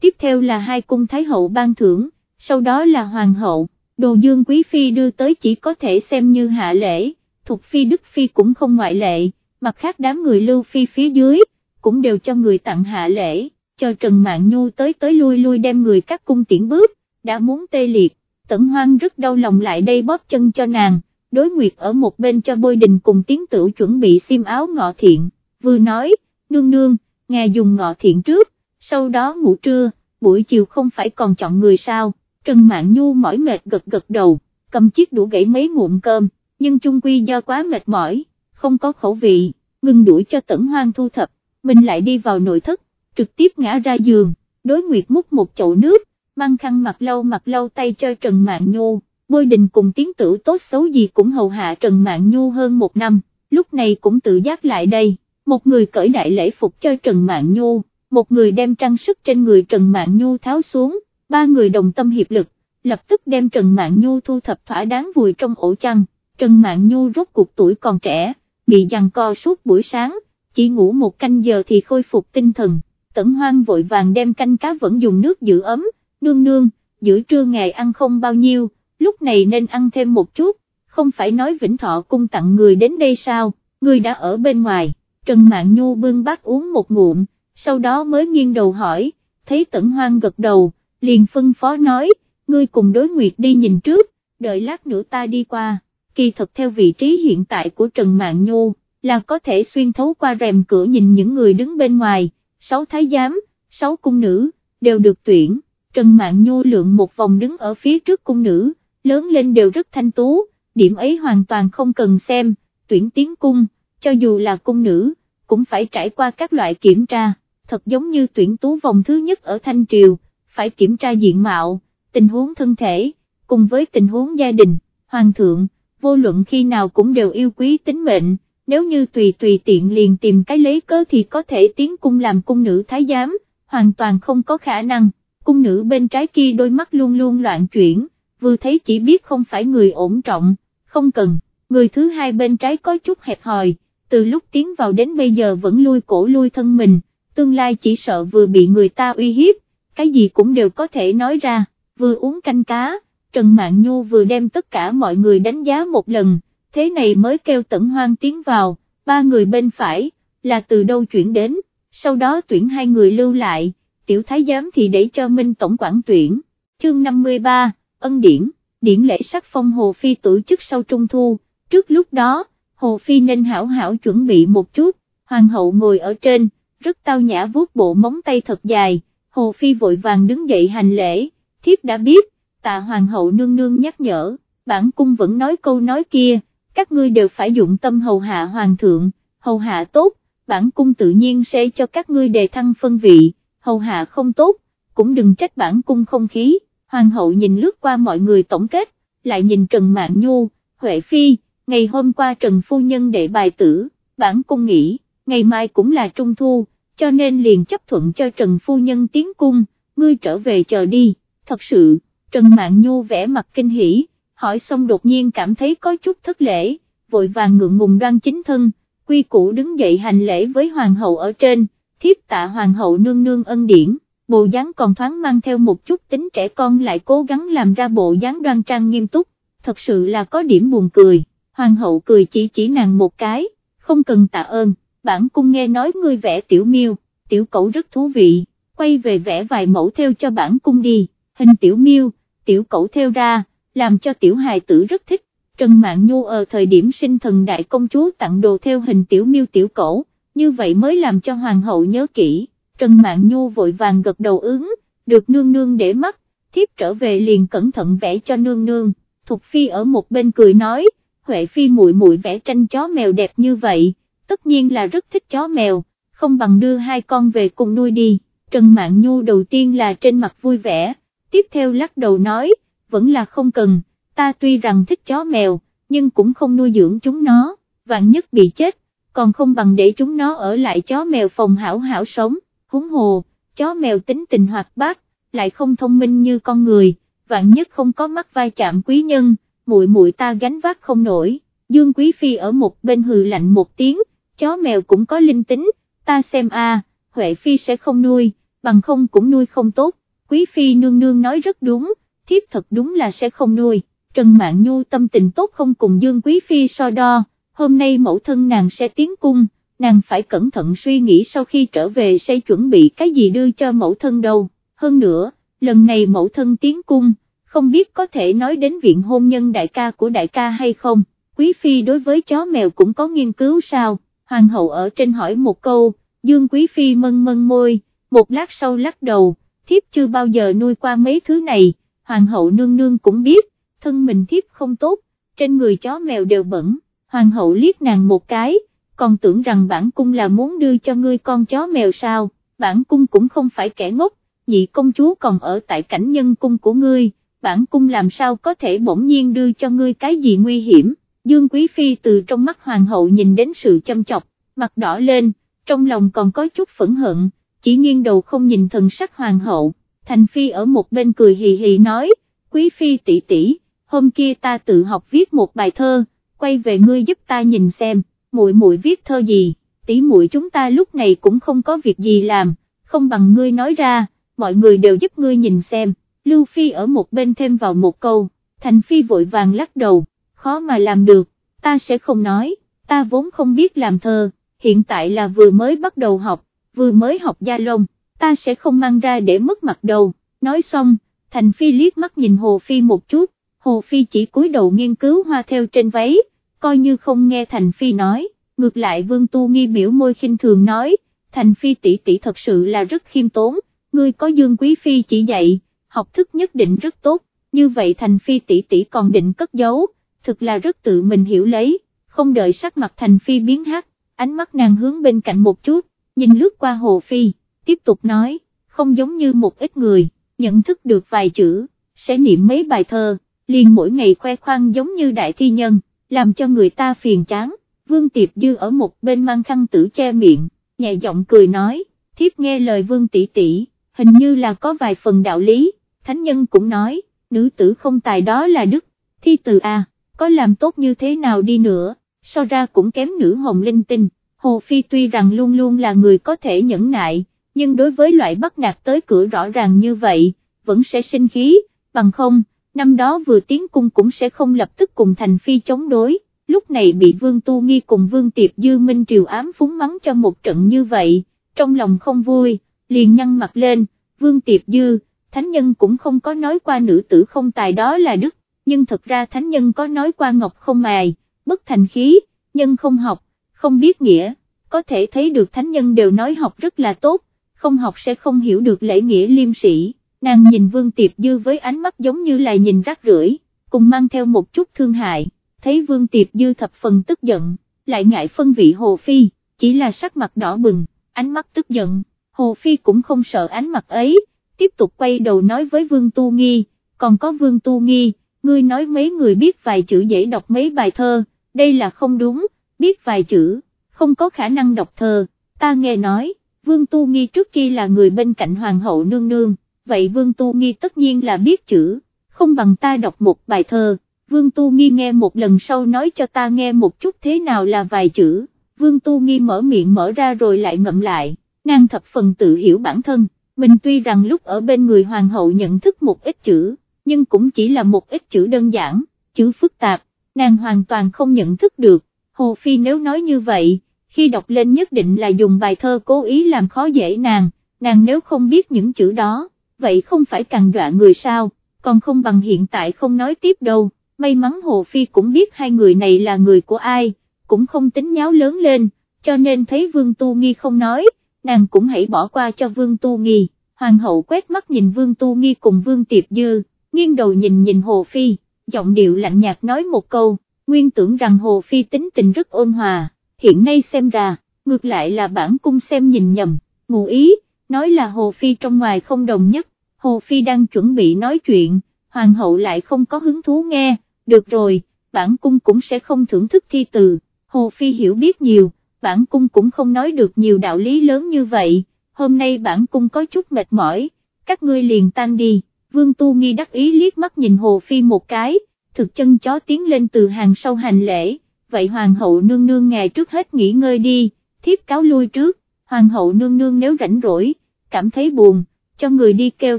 tiếp theo là hai cung Thái Hậu ban thưởng, sau đó là Hoàng Hậu, đồ dương Quý Phi đưa tới chỉ có thể xem như hạ lễ, Thục Phi Đức Phi cũng không ngoại lệ, mặt khác đám người Lưu Phi phía dưới, cũng đều cho người tặng hạ lễ, cho Trần Mạn Nhu tới tới lui lui đem người các cung tiễn bước, đã muốn tê liệt, Tẩn Hoang rất đau lòng lại đây bóp chân cho nàng, đối nguyệt ở một bên cho bôi đình cùng tiến tử chuẩn bị xiêm áo ngọ thiện, vừa nói, nương nương, ngài dùng ngọ thiện trước, sau đó ngủ trưa, buổi chiều không phải còn chọn người sao, Trần Mạn Nhu mỏi mệt gật gật đầu, cầm chiếc đũa gãy mấy ngụm cơm, nhưng chung quy do quá mệt mỏi, không có khẩu vị, ngừng đuổi cho tẩn hoang thu thập, mình lại đi vào nội thất, trực tiếp ngã ra giường, đối nguyệt múc một chậu nước, mang khăn mặt lâu mặt lâu tay cho Trần mạng Nhu, bôi đình cùng tiếng tử tốt xấu gì cũng hầu hạ Trần mạng Nhu hơn một năm, lúc này cũng tự giác lại đây, một người cởi đại lễ phục cho Trần mạng Nhu, một người đem trang sức trên người Trần mạng Nhu tháo xuống, ba người đồng tâm hiệp lực, lập tức đem Trần mạng Nhu thu thập thỏa đáng vùi trong ổ chăn, Trần mạng Nhu rốt cuộc tuổi còn trẻ, bị giằng co suốt buổi sáng, chỉ ngủ một canh giờ thì khôi phục tinh thần, tẩn hoang vội vàng đem canh cá vẫn dùng nước giữ ấm, nương nương, giữa trưa ngày ăn không bao nhiêu, lúc này nên ăn thêm một chút, không phải nói Vĩnh Thọ cung tặng người đến đây sao, người đã ở bên ngoài, Trần Mạn Nhu bưng bát uống một ngụm, sau đó mới nghiêng đầu hỏi, thấy tẩn hoang gật đầu, liền phân phó nói, ngươi cùng đối nguyệt đi nhìn trước, đợi lát nữa ta đi qua, kỳ thật theo vị trí hiện tại của Trần Mạn Nhu, là có thể xuyên thấu qua rèm cửa nhìn những người đứng bên ngoài, sáu thái giám, sáu cung nữ, đều được tuyển, Trần Mạn Nhu lượng một vòng đứng ở phía trước cung nữ, lớn lên đều rất thanh tú, điểm ấy hoàn toàn không cần xem, tuyển tiến cung, cho dù là cung nữ, cũng phải trải qua các loại kiểm tra, thật giống như tuyển tú vòng thứ nhất ở Thanh Triều, phải kiểm tra diện mạo, tình huống thân thể, cùng với tình huống gia đình, hoàng thượng, vô luận khi nào cũng đều yêu quý tính mệnh, nếu như tùy tùy tiện liền tìm cái lấy cớ thì có thể tiến cung làm cung nữ thái giám, hoàn toàn không có khả năng, cung nữ bên trái kia đôi mắt luôn luôn loạn chuyển, vừa thấy chỉ biết không phải người ổn trọng, không cần, người thứ hai bên trái có chút hẹp hòi, từ lúc tiến vào đến bây giờ vẫn lui cổ lui thân mình, tương lai chỉ sợ vừa bị người ta uy hiếp, cái gì cũng đều có thể nói ra, vừa uống canh cá, Trần Mạn Nhu vừa đem tất cả mọi người đánh giá một lần, thế này mới kêu tẩn hoang tiến vào, ba người bên phải, là từ đâu chuyển đến, sau đó tuyển hai người lưu lại, tiểu thái giám thì để cho Minh Tổng quản tuyển, chương 53, ân điển, điển lễ sắc phong Hồ Phi tổ chức sau Trung Thu, trước lúc đó, Hồ Phi nên hảo hảo chuẩn bị một chút, Hoàng hậu ngồi ở trên, rất tao nhã vuốt bộ móng tay thật dài, Hồ Phi vội vàng đứng dậy hành lễ, thiếp đã biết, tạ Hoàng hậu nương nương nhắc nhở, bản cung vẫn nói câu nói kia, các ngươi đều phải dụng tâm hầu hạ Hoàng thượng, hầu hạ tốt, bản cung tự nhiên sẽ cho các ngươi đề thăng phân vị, hầu hạ không tốt, cũng đừng trách bản cung không khí, Hoàng hậu nhìn lướt qua mọi người tổng kết, lại nhìn Trần Mạn Nhu, Huệ Phi, ngày hôm qua Trần Phu Nhân đệ bài tử, bản cung nghĩ, ngày mai cũng là Trung Thu, cho nên liền chấp thuận cho Trần Phu Nhân tiến cung, ngươi trở về chờ đi, thật sự, Trần Mạn Nhu vẽ mặt kinh hỉ, hỏi xong đột nhiên cảm thấy có chút thất lễ, vội vàng ngượng ngùng đoan chính thân, quy củ đứng dậy hành lễ với Hoàng hậu ở trên, thiếp tạ Hoàng hậu nương nương ân điển, bộ dáng còn thoáng mang theo một chút tính trẻ con lại cố gắng làm ra bộ dáng đoan trang nghiêm túc, thật sự là có điểm buồn cười, Hoàng hậu cười chỉ chỉ nàng một cái, không cần tạ ơn bản cung nghe nói ngươi vẽ tiểu miêu, tiểu cẩu rất thú vị, quay về vẽ vài mẫu theo cho bản cung đi, hình tiểu miêu, tiểu cẩu theo ra, làm cho tiểu hài tử rất thích. Trần Mạn Nhu ở thời điểm sinh thần đại công chúa tặng đồ theo hình tiểu miêu tiểu cẩu, như vậy mới làm cho hoàng hậu nhớ kỹ, Trần Mạn Nhu vội vàng gật đầu ứng, được nương nương để mắt, thiếp trở về liền cẩn thận vẽ cho nương nương, Thục Phi ở một bên cười nói, Huệ Phi muội muội vẽ tranh chó mèo đẹp như vậy, tất nhiên là rất thích chó mèo, không bằng đưa hai con về cùng nuôi đi, Trần Mạn Nhu đầu tiên là trên mặt vui vẻ, tiếp theo lắc đầu nói, vẫn là không cần, ta tuy rằng thích chó mèo, nhưng cũng không nuôi dưỡng chúng nó, vạn nhất bị chết, còn không bằng để chúng nó ở lại chó mèo phòng hảo hảo sống, huống hồ, chó mèo tính tình hoạt bát, lại không thông minh như con người, vạn nhất không có mắt vai chạm quý nhân, muội muội ta gánh vác không nổi Dương Quý Phi ở một bên hừ lạnh một tiếng, chó mèo cũng có linh tính, ta xem a, Huệ Phi sẽ không nuôi, bằng không cũng nuôi không tốt, Quý Phi nương nương nói rất đúng, thiếp thật đúng là sẽ không nuôi, Trần Mạn Nhu tâm tình tốt không cùng Dương Quý Phi so đo, hôm nay mẫu thân nàng sẽ tiến cung, nàng phải cẩn thận suy nghĩ sau khi trở về sẽ chuẩn bị cái gì đưa cho mẫu thân đâu, hơn nữa, lần này mẫu thân tiến cung, không biết có thể nói đến viện hôn nhân đại ca của đại ca hay không, quý phi đối với chó mèo cũng có nghiên cứu sao, hoàng hậu ở trên hỏi một câu, dương quý phi mân mân môi, một lát sau lắc đầu, thiếp chưa bao giờ nuôi qua mấy thứ này, hoàng hậu nương nương cũng biết, thân mình thiếp không tốt, trên người chó mèo đều bẩn, hoàng hậu liếc nàng một cái, còn tưởng rằng bản cung là muốn đưa cho ngươi con chó mèo sao, bản cung cũng không phải kẻ ngốc, nhị công chúa còn ở tại cảnh nhân cung của ngươi, bản cung làm sao có thể bỗng nhiên đưa cho ngươi cái gì nguy hiểm, Dương Quý Phi từ trong mắt hoàng hậu nhìn đến sự châm chọc, mặt đỏ lên, trong lòng còn có chút phẫn hận, chỉ nghiêng đầu không nhìn thần sắc hoàng hậu, Thành Phi ở một bên cười hì hì nói, Quý Phi tỷ tỷ, hôm kia ta tự học viết một bài thơ, quay về ngươi giúp ta nhìn xem, muội muội viết thơ gì, tỷ muội chúng ta lúc này cũng không có việc gì làm, không bằng ngươi nói ra, mọi người đều giúp ngươi nhìn xem, Lưu Phi ở một bên thêm vào một câu, Thành Phi vội vàng lắc đầu, khó mà làm được, ta sẽ không nói, ta vốn không biết làm thơ, hiện tại là vừa mới bắt đầu học, vừa mới học gia lông, ta sẽ không mang ra để mất mặt đầu, nói xong, Thành Phi liếc mắt nhìn Hồ Phi một chút, Hồ Phi chỉ cúi đầu nghiên cứu hoa theo trên váy, coi như không nghe Thành Phi nói, ngược lại Vương Tu Nghi biểu môi khinh thường nói, Thành Phi tỷ tỷ thật sự là rất khiêm tốn, ngươi có Dương Quý Phi chỉ dạy, học thức nhất định rất tốt, như vậy Thành Phi tỷ tỷ còn định cất giấu, thực là rất tự mình hiểu lấy, không đợi sắc mặt Thành Phi biến hắc, ánh mắt nàng hướng bên cạnh một chút, nhìn lướt qua Hồ Phi, tiếp tục nói, không giống như một ít người, nhận thức được vài chữ, sẽ niệm mấy bài thơ, liền mỗi ngày khoe khoang giống như đại thi nhân, làm cho người ta phiền chán, Vương Tiệp Dư ở một bên mang khăn tử che miệng, nhẹ giọng cười nói, thiếp nghe lời Vương tỷ tỷ, hình như là có vài phần đạo lý, thánh nhân cũng nói, nữ tử không tài đó là đức, thi từ A, có làm tốt như thế nào đi nữa, so ra cũng kém nữ hồng linh tinh, Hồ Phi tuy rằng luôn luôn là người có thể nhẫn nại, nhưng đối với loại bắt nạt tới cửa rõ ràng như vậy, vẫn sẽ sinh khí, bằng không, năm đó vừa tiến cung cũng sẽ không lập tức cùng Thành Phi chống đối, lúc này bị Vương Tu Nghi cùng Vương Tiệp Dư Minh Triều ám phúng mắng cho một trận như vậy, trong lòng không vui, liền nhăn mặt lên, Vương Tiệp Dư, Thánh Nhân cũng không có nói qua nữ tử không tài đó là đức, nhưng thật ra Thánh Nhân có nói qua ngọc không mài, bất thành khí, nhân không học, không biết nghĩa, có thể thấy được Thánh Nhân đều nói học rất là tốt, không học sẽ không hiểu được lễ nghĩa liêm sĩ, nàng nhìn Vương Tiệp Dư với ánh mắt giống như là nhìn rác rưởi, cùng mang theo một chút thương hại, thấy Vương Tiệp Dư thập phần tức giận, lại ngại phân vị Hồ Phi, chỉ là sắc mặt đỏ bừng, ánh mắt tức giận, Hồ Phi cũng không sợ ánh mặt ấy, tiếp tục quay đầu nói với Vương Tu Nghi, còn có Vương Tu Nghi, ngươi nói mấy người biết vài chữ dễ đọc mấy bài thơ, đây là không đúng, biết vài chữ, không có khả năng đọc thơ, ta nghe nói, Vương Tu Nghi trước kia là người bên cạnh Hoàng hậu nương nương, vậy Vương Tu Nghi tất nhiên là biết chữ, không bằng ta đọc một bài thơ, Vương Tu Nghi nghe một lần sau nói cho ta nghe một chút thế nào là vài chữ, Vương Tu Nghi mở miệng mở ra rồi lại ngậm lại, nàng thập phần tự hiểu bản thân, mình tuy rằng lúc ở bên người Hoàng hậu nhận thức một ít chữ, nhưng cũng chỉ là một ít chữ đơn giản, chữ phức tạp, nàng hoàn toàn không nhận thức được, Hồ Phi nếu nói như vậy, khi đọc lên nhất định là dùng bài thơ cố ý làm khó dễ nàng, nàng nếu không biết những chữ đó, vậy không phải càng đọa người sao, còn không bằng hiện tại không nói tiếp đâu, may mắn Hồ Phi cũng biết hai người này là người của ai, cũng không tính nháo lớn lên, cho nên thấy Vương Tu Nghi không nói, nàng cũng hãy bỏ qua cho Vương Tu Nghi, Hoàng hậu quét mắt nhìn Vương Tu Nghi cùng Vương Tiệp Dư, nghiêng đầu nhìn nhìn Hồ Phi, giọng điệu lạnh nhạt nói một câu, nguyên tưởng rằng Hồ Phi tính tình rất ôn hòa, hiện nay xem ra, ngược lại là bản cung xem nhìn nhầm, ngụ ý, nói là Hồ Phi trong ngoài không đồng nhất, Hồ Phi đang chuẩn bị nói chuyện, Hoàng hậu lại không có hứng thú nghe, được rồi, bản cung cũng sẽ không thưởng thức thi từ, Hồ Phi hiểu biết nhiều, bản cung cũng không nói được nhiều đạo lý lớn như vậy, hôm nay bản cung có chút mệt mỏi, các ngươi liền tan đi, Vương Tu Nghi đắc ý liếc mắt nhìn Hồ Phi một cái, thực chân chó tiến lên từ hàng sau hành lễ, vậy hoàng hậu nương nương ngày trước hết nghỉ ngơi đi, thiếp cáo lui trước, hoàng hậu nương nương nếu rảnh rỗi, cảm thấy buồn, cho người đi kêu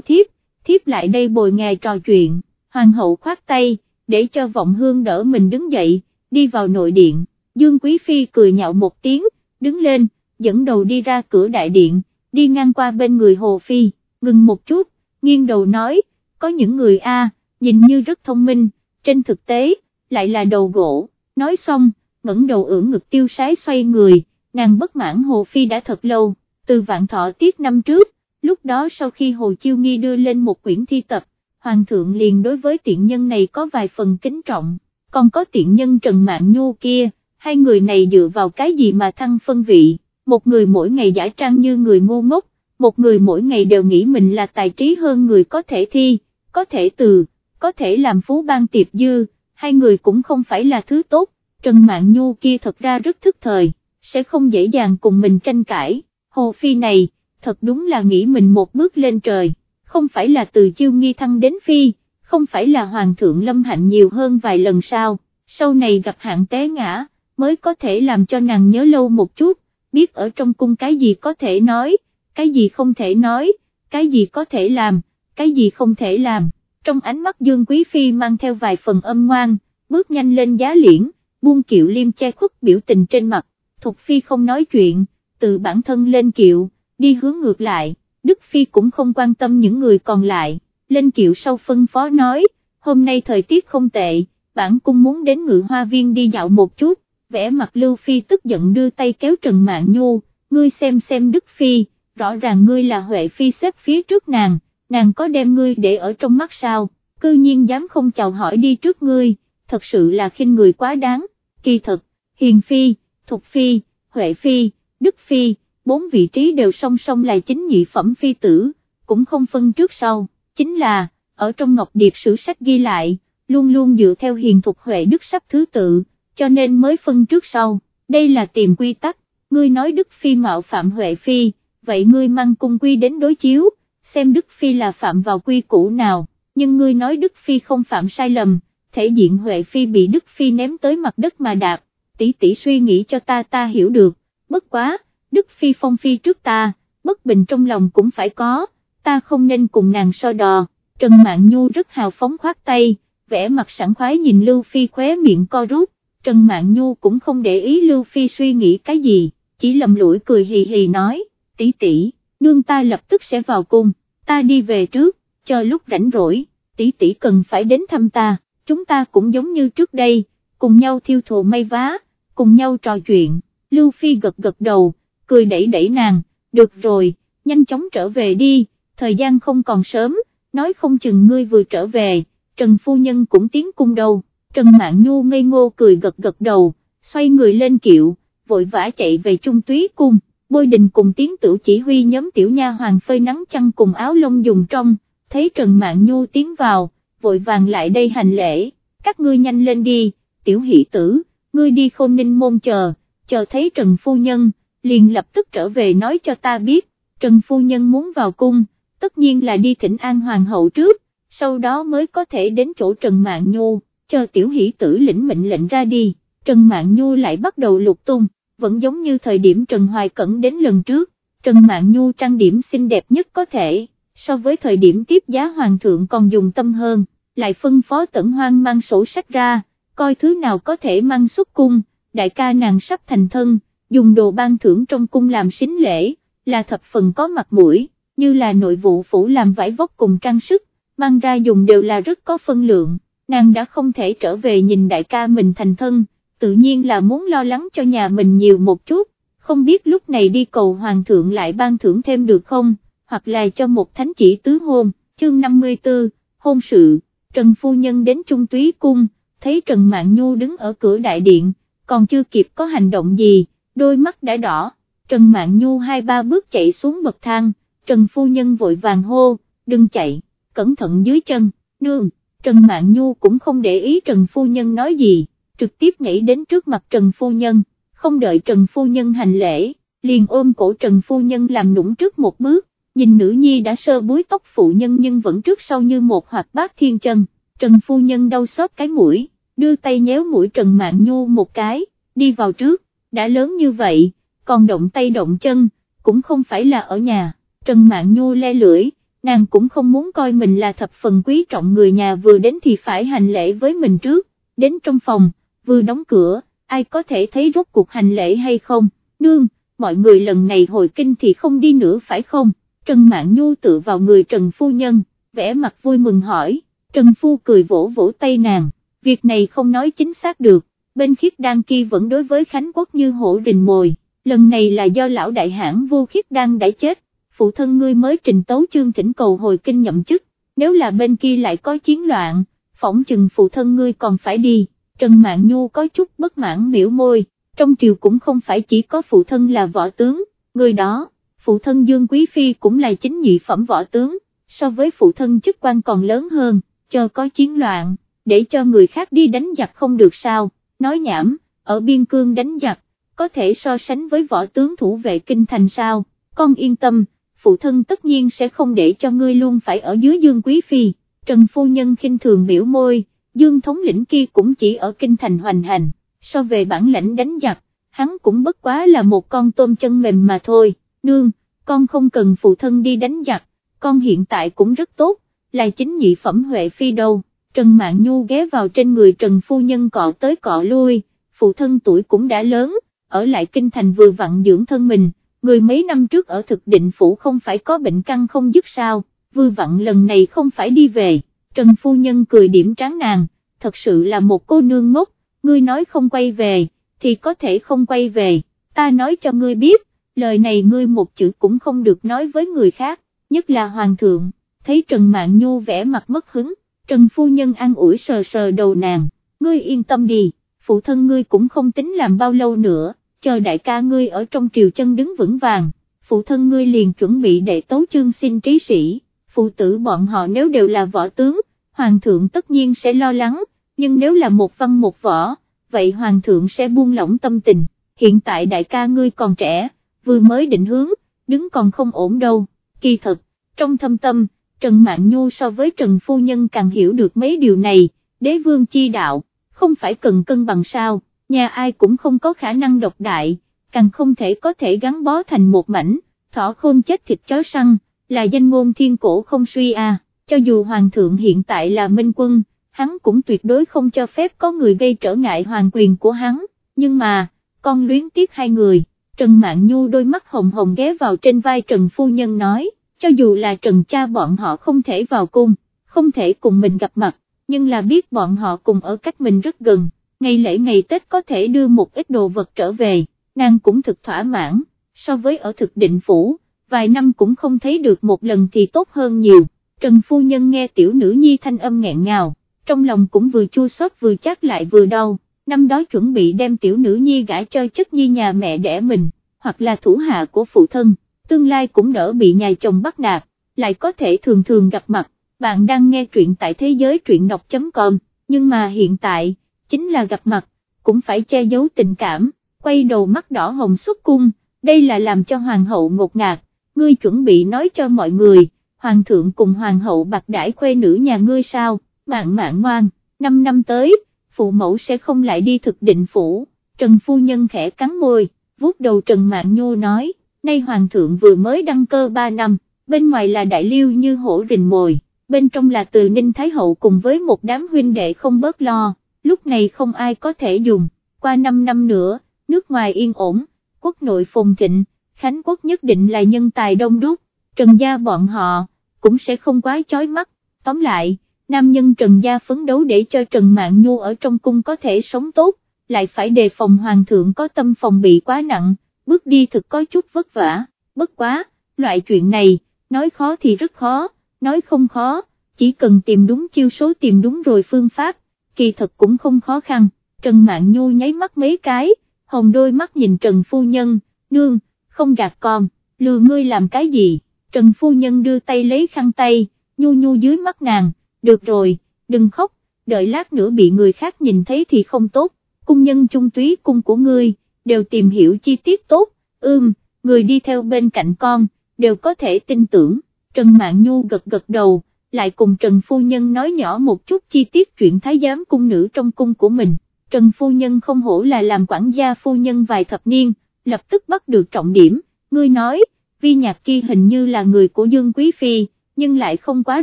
thiếp, thiếp lại đây bồi ngài trò chuyện, hoàng hậu khoát tay, để cho vọng hương đỡ mình đứng dậy, đi vào nội điện, Dương Quý Phi cười nhạo một tiếng, đứng lên, dẫn đầu đi ra cửa đại điện, đi ngang qua bên người Hồ Phi, ngừng một chút, nghiêng đầu nói, có những người A, nhìn như rất thông minh, trên thực tế, lại là đầu gỗ, nói xong, ngẩng đầu ưỡn ngực tiêu sái xoay người, nàng bất mãn Hồ Phi đã thật lâu, từ vạn thọ tiết năm trước, lúc đó sau khi Hồ Chiêu Nghi đưa lên một quyển thi tập, Hoàng thượng liền đối với tiện nhân này có vài phần kính trọng, còn có tiện nhân Trần Mạng Nhu kia, hai người này dựa vào cái gì mà thăng phân vị, một người mỗi ngày giả trang như người ngu ngốc, một người mỗi ngày đều nghĩ mình là tài trí hơn người có thể thi, có thể từ, có thể làm phú ban tiệp dư, hai người cũng không phải là thứ tốt, Trần Mạn Nhu kia thật ra rất thức thời, sẽ không dễ dàng cùng mình tranh cãi, Hồ Phi này, thật đúng là nghĩ mình một bước lên trời, không phải là từ chiêu nghi thăng đến Phi, không phải là Hoàng thượng Lâm Hạnh nhiều hơn vài lần sao, sau này gặp hạn té ngã, mới có thể làm cho nàng nhớ lâu một chút, biết ở trong cung cái gì có thể nói, cái gì không thể nói, cái gì có thể làm, cái gì không thể làm, trong ánh mắt Dương Quý Phi mang theo vài phần âm ngoan, bước nhanh lên giá liễn, buông kiệu liêm che khuất biểu tình trên mặt, Thục Phi không nói chuyện, tự bản thân lên kiệu, đi hướng ngược lại, Đức Phi cũng không quan tâm những người còn lại, lên kiệu sau phân phó nói, hôm nay thời tiết không tệ, bản cung muốn đến ngự hoa viên đi dạo một chút, vẽ mặt Lưu Phi tức giận đưa tay kéo Trần Mạn Nhu, ngươi xem xem Đức Phi, rõ ràng ngươi là Huệ Phi xếp phía trước nàng, nàng có đem ngươi để ở trong mắt sao, cư nhiên dám không chào hỏi đi trước ngươi, thật sự là khinh người quá đáng, kỳ thật, Hiền Phi, Thục Phi, Huệ Phi, Đức Phi, bốn vị trí đều song song là chính nhị phẩm phi tử, cũng không phân trước sau, chính là, ở trong Ngọc Điệp sử sách ghi lại, luôn luôn dựa theo hiền thục Huệ Đức sắp thứ tự, cho nên mới phân trước sau, đây là tìm quy tắc, ngươi nói Đức Phi mạo phạm Huệ Phi, vậy ngươi mang cung quy đến đối chiếu, xem Đức Phi là phạm vào quy củ nào, nhưng ngươi nói Đức Phi không phạm sai lầm, thể diện Huệ Phi bị Đức Phi ném tới mặt đất mà đạp, tỷ tỷ suy nghĩ cho ta ta hiểu được, bất quá, Đức Phi phong phi trước ta, bất bình trong lòng cũng phải có, ta không nên cùng nàng so đò, Trần Mạn Nhu rất hào phóng khoát tay, vẽ mặt sẵn khoái nhìn Lưu Phi khóe miệng co rút, Trần Mạn Nhu cũng không để ý Lưu Phi suy nghĩ cái gì, chỉ lầm lũi cười hì hì nói, tỷ tỷ, nương ta lập tức sẽ vào cung, ta đi về trước, chờ lúc rảnh rỗi, tỷ tỷ cần phải đến thăm ta, chúng ta cũng giống như trước đây, cùng nhau thiêu thụ may vá, cùng nhau trò chuyện, Lưu Phi gật gật đầu, cười đẩy đẩy nàng, được rồi, nhanh chóng trở về đi, thời gian không còn sớm, nói không chừng ngươi vừa trở về, Trần Phu Nhân cũng tiến cung đầu, Trần Mạn Nhu ngây ngô cười gật gật đầu, xoay người lên kiệu, vội vã chạy về Chung túy cung, bôi đình cùng tiếng tử chỉ huy nhóm tiểu nha hoàng phơi nắng chăn cùng áo lông dùng trong, thấy Trần Mạn Nhu tiến vào, vội vàng lại đây hành lễ, các ngươi nhanh lên đi, tiểu hỷ tử, ngươi đi khôn ninh môn chờ, chờ thấy Trần Phu Nhân, liền lập tức trở về nói cho ta biết, Trần Phu Nhân muốn vào cung, tất nhiên là đi thỉnh an Hoàng hậu trước, sau đó mới có thể đến chỗ Trần Mạn Nhu, chờ tiểu hỷ tử lĩnh mệnh lệnh ra đi, Trần Mạn Nhu lại bắt đầu lục tung, vẫn giống như thời điểm Trần Hoài Cẩn đến lần trước, Trần Mạn Nhu trang điểm xinh đẹp nhất có thể, so với thời điểm tiếp giá Hoàng thượng còn dùng tâm hơn, lại phân phó tẩn hoang mang sổ sách ra, coi thứ nào có thể mang xuất cung, đại ca nàng sắp thành thân, dùng đồ ban thưởng trong cung làm xính lễ, là thập phần có mặt mũi, như là nội vụ phủ làm vải vóc cùng trang sức, mang ra dùng đều là rất có phân lượng, nàng đã không thể trở về nhìn đại ca mình thành thân, tự nhiên là muốn lo lắng cho nhà mình nhiều một chút, không biết lúc này đi cầu hoàng thượng lại ban thưởng thêm được không, hoặc là cho một thánh chỉ tứ hôn, chương 54, hôn sự, Trần Phu Nhân đến Trung Túy Cung, thấy Trần Mạn Nhu đứng ở cửa đại điện, còn chưa kịp có hành động gì, đôi mắt đã đỏ, Trần Mạn Nhu hai ba bước chạy xuống bậc thang, Trần Phu Nhân vội vàng hô, đừng chạy, cẩn thận dưới chân, nương, Trần Mạn Nhu cũng không để ý Trần Phu Nhân nói gì, trực tiếp nhảy đến trước mặt Trần Phu Nhân, không đợi Trần Phu Nhân hành lễ, liền ôm cổ Trần Phu Nhân làm nũng trước một bước, nhìn nữ nhi đã sơ búi tóc phụ nhân nhưng vẫn trước sau như một hoạt bát thiên chân, Trần Phu Nhân đau xót cái mũi, đưa tay nhéo mũi Trần Mạn Nhu một cái đi vào trước, đã lớn như vậy, còn động tay động chân, cũng không phải là ở nhà, Trần Mạn Nhu le lưỡi, nàng cũng không muốn coi mình là thập phần quý trọng người nhà vừa đến thì phải hành lễ với mình trước, đến trong phòng, vừa đóng cửa, ai có thể thấy rốt cuộc hành lễ hay không, nương, mọi người lần này hồi kinh thì không đi nữa phải không, Trần Mạn Nhu tự vào người Trần Phu Nhân, vẽ mặt vui mừng hỏi, Trần Phu cười vỗ vỗ tay nàng, việc này không nói chính xác được, bên khiết đan kia vẫn đối với Khánh Quốc như hổ đình mồi, lần này là do lão đại hãn vô khiết đan đã chết, phụ thân ngươi mới trình tấu chương thỉnh cầu hồi kinh nhậm chức, nếu là bên kia lại có chiến loạn, phỏng chừng phụ thân ngươi còn phải đi, Trần Mạn Nhu có chút bất mãn miễu môi, trong triều cũng không phải chỉ có phụ thân là võ tướng, người đó, phụ thân Dương Quý Phi cũng là chính nhị phẩm võ tướng, so với phụ thân chức quan còn lớn hơn, chờ có chiến loạn, để cho người khác đi đánh giặc không được sao, nói nhảm, ở biên cương đánh giặc, có thể so sánh với võ tướng thủ vệ kinh thành sao, con yên tâm, phụ thân tất nhiên sẽ không để cho ngươi luôn phải ở dưới Dương Quý Phi, Trần Phu Nhân khinh thường biểu môi, Dương thống lĩnh kia cũng chỉ ở kinh thành hoành hành, so về bản lãnh đánh giặc, hắn cũng bất quá là một con tôm chân mềm mà thôi, nương, con không cần phụ thân đi đánh giặc, con hiện tại cũng rất tốt, là chính nhị phẩm Huệ Phi đâu, Trần Mạn Nhu ghé vào trên người Trần Phu Nhân cọ tới cọ lui, phụ thân tuổi cũng đã lớn, ở lại kinh thành vừa vặn dưỡng thân mình, người mấy năm trước ở thực định phủ không phải có bệnh căn không dứt sao, vừa vặn lần này không phải đi về, Trần Phu Nhân cười điểm tráng nàng, thật sự là một cô nương ngốc, ngươi nói không quay về, thì có thể không quay về, ta nói cho ngươi biết, lời này ngươi một chữ cũng không được nói với người khác, nhất là Hoàng thượng, thấy Trần Mạn Nhu vẽ mặt mất hứng, Trần Phu Nhân an ủi sờ sờ đầu nàng, ngươi yên tâm đi, phụ thân ngươi cũng không tính làm bao lâu nữa, chờ đại ca ngươi ở trong triều chân đứng vững vàng, phụ thân ngươi liền chuẩn bị để tấu chương xin trí sĩ, phụ tử bọn họ nếu đều là võ tướng, hoàng thượng tất nhiên sẽ lo lắng, nhưng nếu là một văn một võ, vậy hoàng thượng sẽ buông lỏng tâm tình, hiện tại đại ca ngươi còn trẻ, vừa mới định hướng, đứng còn không ổn đâu, kỳ thật, trong thâm tâm, Trần Mạn Nhu so với Trần Phu Nhân càng hiểu được mấy điều này, đế vương chi đạo, không phải cần cân bằng sao, nhà ai cũng không có khả năng độc đại, càng không thể có thể gắn bó thành một mảnh, thỏ khôn chết thịt chó săn, là danh ngôn thiên cổ không suy à, cho dù Hoàng thượng hiện tại là minh quân, hắn cũng tuyệt đối không cho phép có người gây trở ngại hoàng quyền của hắn, nhưng mà, con luyến tiếc hai người, Trần Mạn Nhu đôi mắt hồng hồng ghé vào trên vai Trần Phu Nhân nói, cho dù là Trần cha bọn họ không thể vào cung, không thể cùng mình gặp mặt, nhưng là biết bọn họ cùng ở cách mình rất gần, ngày lễ ngày Tết có thể đưa một ít đồ vật trở về, nàng cũng thực thỏa mãn, so với ở thực định phủ, vài năm cũng không thấy được một lần thì tốt hơn nhiều, Trần Phu Nhân nghe tiểu nữ nhi thanh âm nghẹn ngào trong lòng cũng vừa chua xót vừa chắc lại vừa đau, năm đó chuẩn bị đem tiểu nữ nhi gả cho chất nhi nhà mẹ đẻ mình, hoặc là thủ hạ của phụ thân, tương lai cũng đỡ bị nhà chồng bắt nạt, lại có thể thường thường gặp mặt, bạn đang nghe truyện tại thế giới truyện đọc.com, nhưng mà hiện tại, chính là gặp mặt, cũng phải che giấu tình cảm, quay đầu mắt đỏ hồng xuất cung, đây là làm cho hoàng hậu ngột ngạt, ngươi chuẩn bị nói cho mọi người, hoàng thượng cùng hoàng hậu bạc đãi khuê nữ nhà ngươi sao? mạng mạng ngoan, 5 năm tới, phụ mẫu sẽ không lại đi thực định phủ, Trần Phu Nhân khẽ cắn môi, vuốt đầu Trần Mạng Nhô nói, nay Hoàng thượng vừa mới đăng cơ 3 năm, bên ngoài là đại liêu như hổ rình mồi, bên trong là từ Ninh Thái Hậu cùng với một đám huynh đệ không bớt lo, lúc này không ai có thể dùng, qua 5 năm nữa, nước ngoài yên ổn, quốc nội phồn thịnh, Khánh quốc nhất định là nhân tài đông đúc, Trần gia bọn họ, cũng sẽ không quá chói mắt, tóm lại nam nhân Trần Gia phấn đấu để cho Trần Mạn Nhu ở trong cung có thể sống tốt, lại phải đề phòng hoàng thượng có tâm phòng bị quá nặng, bước đi thực có chút vất vả, bất quá, loại chuyện này, nói khó thì rất khó, nói không khó, chỉ cần tìm đúng chiêu số tìm đúng rồi phương pháp, kỳ thật cũng không khó khăn, Trần Mạn Nhu nháy mắt mấy cái, hồng đôi mắt nhìn Trần Phu Nhân, nương, không gạt con, lừa ngươi làm cái gì, Trần Phu Nhân đưa tay lấy khăn tay, nhu nhu dưới mắt nàng, được rồi, đừng khóc, đợi lát nữa bị người khác nhìn thấy thì không tốt, cung nhân trung túy cung của ngươi, đều tìm hiểu chi tiết tốt, ưm, người đi theo bên cạnh con, đều có thể tin tưởng, Trần Mạn Nhu gật gật đầu, lại cùng Trần Phu Nhân nói nhỏ một chút chi tiết chuyện thái giám cung nữ trong cung của mình, Trần Phu Nhân không hổ là làm quản gia phu nhân vài thập niên, lập tức bắt được trọng điểm, ngươi nói, vi nhạc kia hình như là người của Dương Quý Phi, nhưng lại không quá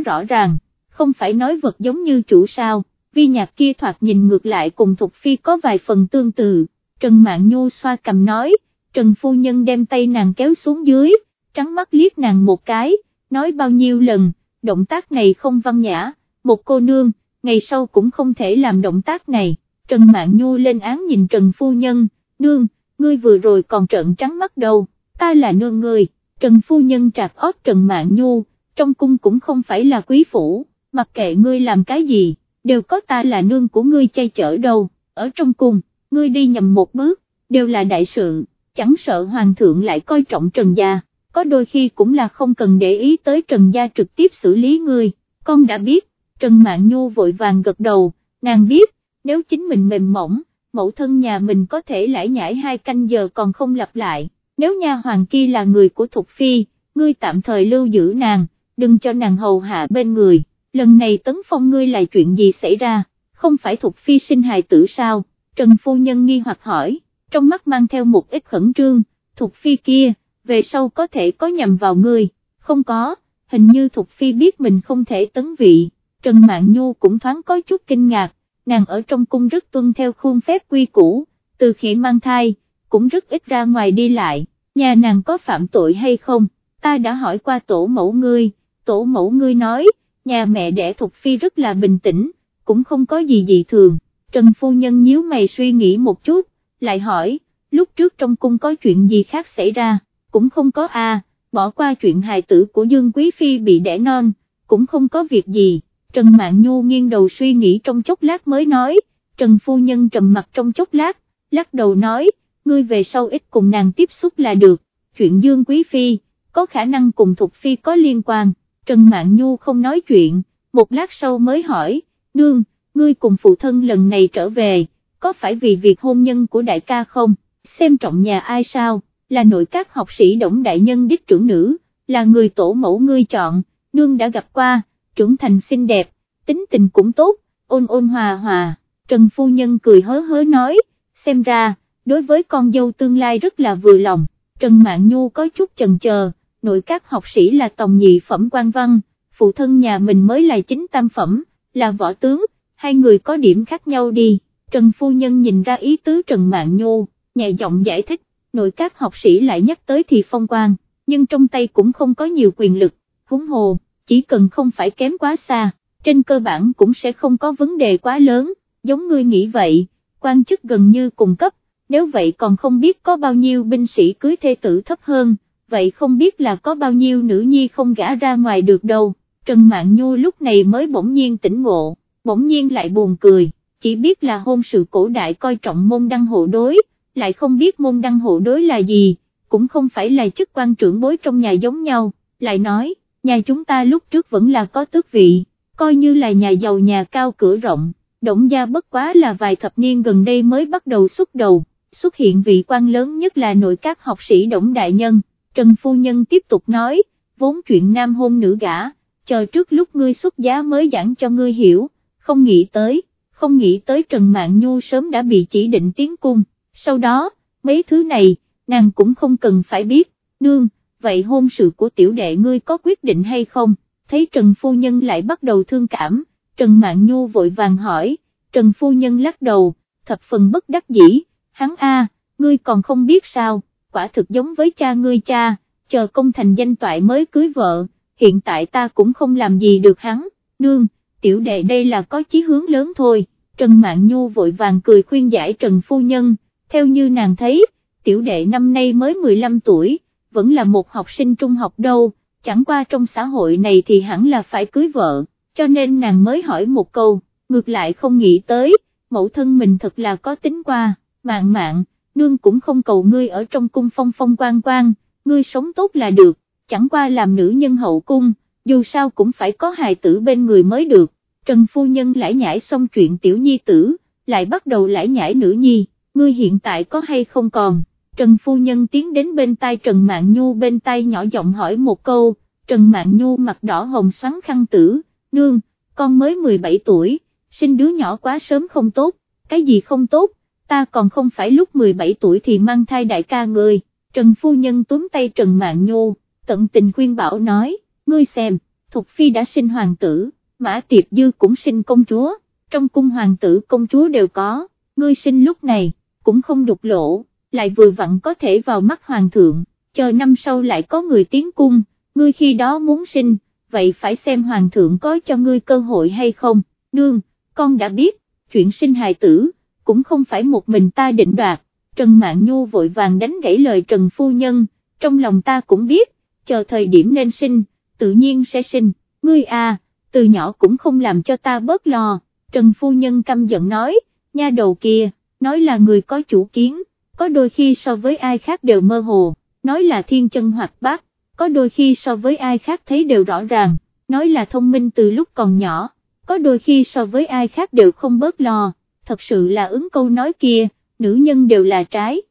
rõ ràng, không phải nói vật giống như chủ sao, vi nhạc kia thoạt nhìn ngược lại cùng Thục Phi có vài phần tương tự, Trần Mạn Nhu xoa cầm nói, Trần Phu Nhân đem tay nàng kéo xuống dưới, trắng mắt liếc nàng một cái, nói bao nhiêu lần, động tác này không văn nhã, một cô nương, ngày sau cũng không thể làm động tác này, Trần Mạn Nhu lên án nhìn Trần Phu Nhân, nương, ngươi vừa rồi còn trợn trắng mắt đâu, ta là nương ngươi, Trần Phu Nhân trạc ót Trần Mạn Nhu, trong cung cũng không phải là quý phủ, mặc kệ ngươi làm cái gì, đều có ta là nương của ngươi chay chở đâu, ở trong cung, ngươi đi nhầm một bước, đều là đại sự, chẳng sợ hoàng thượng lại coi trọng Trần Gia, có đôi khi cũng là không cần để ý tới Trần Gia trực tiếp xử lý ngươi, con đã biết, Trần Mạn Nhu vội vàng gật đầu, nàng biết, nếu chính mình mềm mỏng, mẫu thân nhà mình có thể lãi nhãi hai canh giờ còn không lặp lại, nếu nha hoàng kia là người của Thục Phi, ngươi tạm thời lưu giữ nàng, đừng cho nàng hầu hạ bên người, lần này tấn phong ngươi là chuyện gì xảy ra, không phải Thục Phi sinh hài tử sao, Trần Phu Nhân nghi hoặc hỏi, trong mắt mang theo một ít khẩn trương, Thục Phi kia, về sau có thể có nhầm vào ngươi, không có, hình như Thục Phi biết mình không thể tấn vị, Trần mạng Nhu cũng thoáng có chút kinh ngạc, nàng ở trong cung rất tuân theo khuôn phép quy củ, từ khi mang thai, cũng rất ít ra ngoài đi lại, nhà nàng có phạm tội hay không, ta đã hỏi qua tổ mẫu ngươi, tổ mẫu ngươi nói, nhà mẹ đẻ Thục Phi rất là bình tĩnh, cũng không có gì dị thường, Trần Phu Nhân nhíu mày suy nghĩ một chút, lại hỏi, lúc trước trong cung có chuyện gì khác xảy ra, cũng không có a, bỏ qua chuyện hài tử của Dương Quý Phi bị đẻ non, cũng không có việc gì. Trần mạng Nhu nghiêng đầu suy nghĩ trong chốc lát mới nói, Trần Phu Nhân trầm mặt trong chốc lát, lắc đầu nói, ngươi về sau ít cùng nàng tiếp xúc là được, chuyện Dương Quý Phi, có khả năng cùng Thục Phi có liên quan, Trần Mạn Nhu không nói chuyện, một lát sau mới hỏi, nương, ngươi cùng phụ thân lần này trở về, có phải vì việc hôn nhân của đại ca không, xem trọng nhà ai sao, là nội các học sĩ Đổng Đại Nhân đích trưởng nữ, là người tổ mẫu ngươi chọn, nương đã gặp qua, trưởng thành xinh đẹp, tính tình cũng tốt, ôn ôn hòa hòa, Trần Phu Nhân cười hớ hớ nói, xem ra, đối với con dâu tương lai rất là vừa lòng, Trần Mạn Nhu có chút chần chờ, nội các học sĩ là tòng nhị phẩm quan văn, phụ thân nhà mình mới là chính tam phẩm, là võ tướng, hai người có điểm khác nhau đi, Trần Phu Nhân nhìn ra ý tứ Trần Mạn Nhu, nhẹ giọng giải thích, nội các học sĩ lại nhắc tới thì phong quan, nhưng trong tay cũng không có nhiều quyền lực, húng hồ chỉ cần không phải kém quá xa, trên cơ bản cũng sẽ không có vấn đề quá lớn, giống ngươi nghĩ vậy, quan chức gần như cùng cấp, nếu vậy còn không biết có bao nhiêu binh sĩ cưới thê tử thấp hơn, vậy không biết là có bao nhiêu nữ nhi không gả ra ngoài được đâu, Trần Mạn Nhu lúc này mới bỗng nhiên tỉnh ngộ, bỗng nhiên lại buồn cười, chỉ biết là hôn sự cổ đại coi trọng môn đăng hộ đối, lại không biết môn đăng hộ đối là gì, cũng không phải là chức quan trưởng bối trong nhà giống nhau, lại nói nhà chúng ta lúc trước vẫn là có tước vị, coi như là nhà giàu nhà cao cửa rộng, động gia bất quá là vài thập niên gần đây mới bắt đầu xuất đầu, xuất hiện vị quan lớn nhất là nội các học sĩ Đổng Đại Nhân, Trần Phu Nhân tiếp tục nói, vốn chuyện nam hôn nữ gả, chờ trước lúc ngươi xuất giá mới giảng cho ngươi hiểu, không nghĩ tới, không nghĩ tới Trần Mạn Nhu sớm đã bị chỉ định tiến cung, sau đó, mấy thứ này, nàng cũng không cần phải biết, nương, vậy hôn sự của tiểu đệ ngươi có quyết định hay không, thấy Trần Phu Nhân lại bắt đầu thương cảm, Trần Mạn Nhu vội vàng hỏi, Trần Phu Nhân lắc đầu, thập phần bất đắc dĩ, hắn a, ngươi còn không biết sao, quả thực giống với cha ngươi cha, chờ công thành danh toại mới cưới vợ, hiện tại ta cũng không làm gì được hắn, nương, tiểu đệ đây là có chí hướng lớn thôi, Trần Mạn Nhu vội vàng cười khuyên giải Trần Phu Nhân, theo như nàng thấy, tiểu đệ năm nay mới 15 tuổi, vẫn là một học sinh trung học đâu, chẳng qua trong xã hội này thì hẳn là phải cưới vợ, cho nên nàng mới hỏi một câu, ngược lại không nghĩ tới, mẫu thân mình thật là có tính qua, mạng mạng, nương cũng không cầu ngươi ở trong cung phong phong quan quan, ngươi sống tốt là được, chẳng qua làm nữ nhân hậu cung, dù sao cũng phải có hài tử bên người mới được, Trần Phu Nhân lại nhảy xong chuyện tiểu nhi tử, lại bắt đầu lại nhảy nữ nhi, ngươi hiện tại có hay không còn. Trần Phu Nhân tiến đến bên tai Trần Mạn Nhu bên tai nhỏ giọng hỏi một câu, Trần Mạn Nhu mặt đỏ hồng xoắn khăn tử, nương, con mới 17 tuổi, sinh đứa nhỏ quá sớm không tốt, cái gì không tốt, ta còn không phải lúc 17 tuổi thì mang thai đại ca người, Trần Phu Nhân túm tay Trần Mạng Nhô, tận tình khuyên bảo nói, ngươi xem, Thục Phi đã sinh hoàng tử, Mã Tiệp Dư cũng sinh công chúa, trong cung hoàng tử công chúa đều có, ngươi sinh lúc này, cũng không đục lỗ, lại vừa vặn có thể vào mắt hoàng thượng, chờ năm sau lại có người tiến cung, ngươi khi đó muốn sinh, vậy phải xem hoàng thượng có cho ngươi cơ hội hay không, nương, con đã biết, chuyện sinh hài tử, cũng không phải một mình ta định đoạt, Trần Mạn Nhu vội vàng đánh gãy lời Trần Phu Nhân, trong lòng ta cũng biết, chờ thời điểm nên sinh, tự nhiên sẽ sinh, ngươi à, từ nhỏ cũng không làm cho ta bớt lo, Trần Phu Nhân căm giận nói, nha đầu kia, nói là người có chủ kiến, có đôi khi so với ai khác đều mơ hồ, nói là thiên chân hoạt bát, có đôi khi so với ai khác thấy đều rõ ràng, nói là thông minh từ lúc còn nhỏ, có đôi khi so với ai khác đều không bớt lo, thật sự là ứng câu nói kia, nữ nhân đều là trái.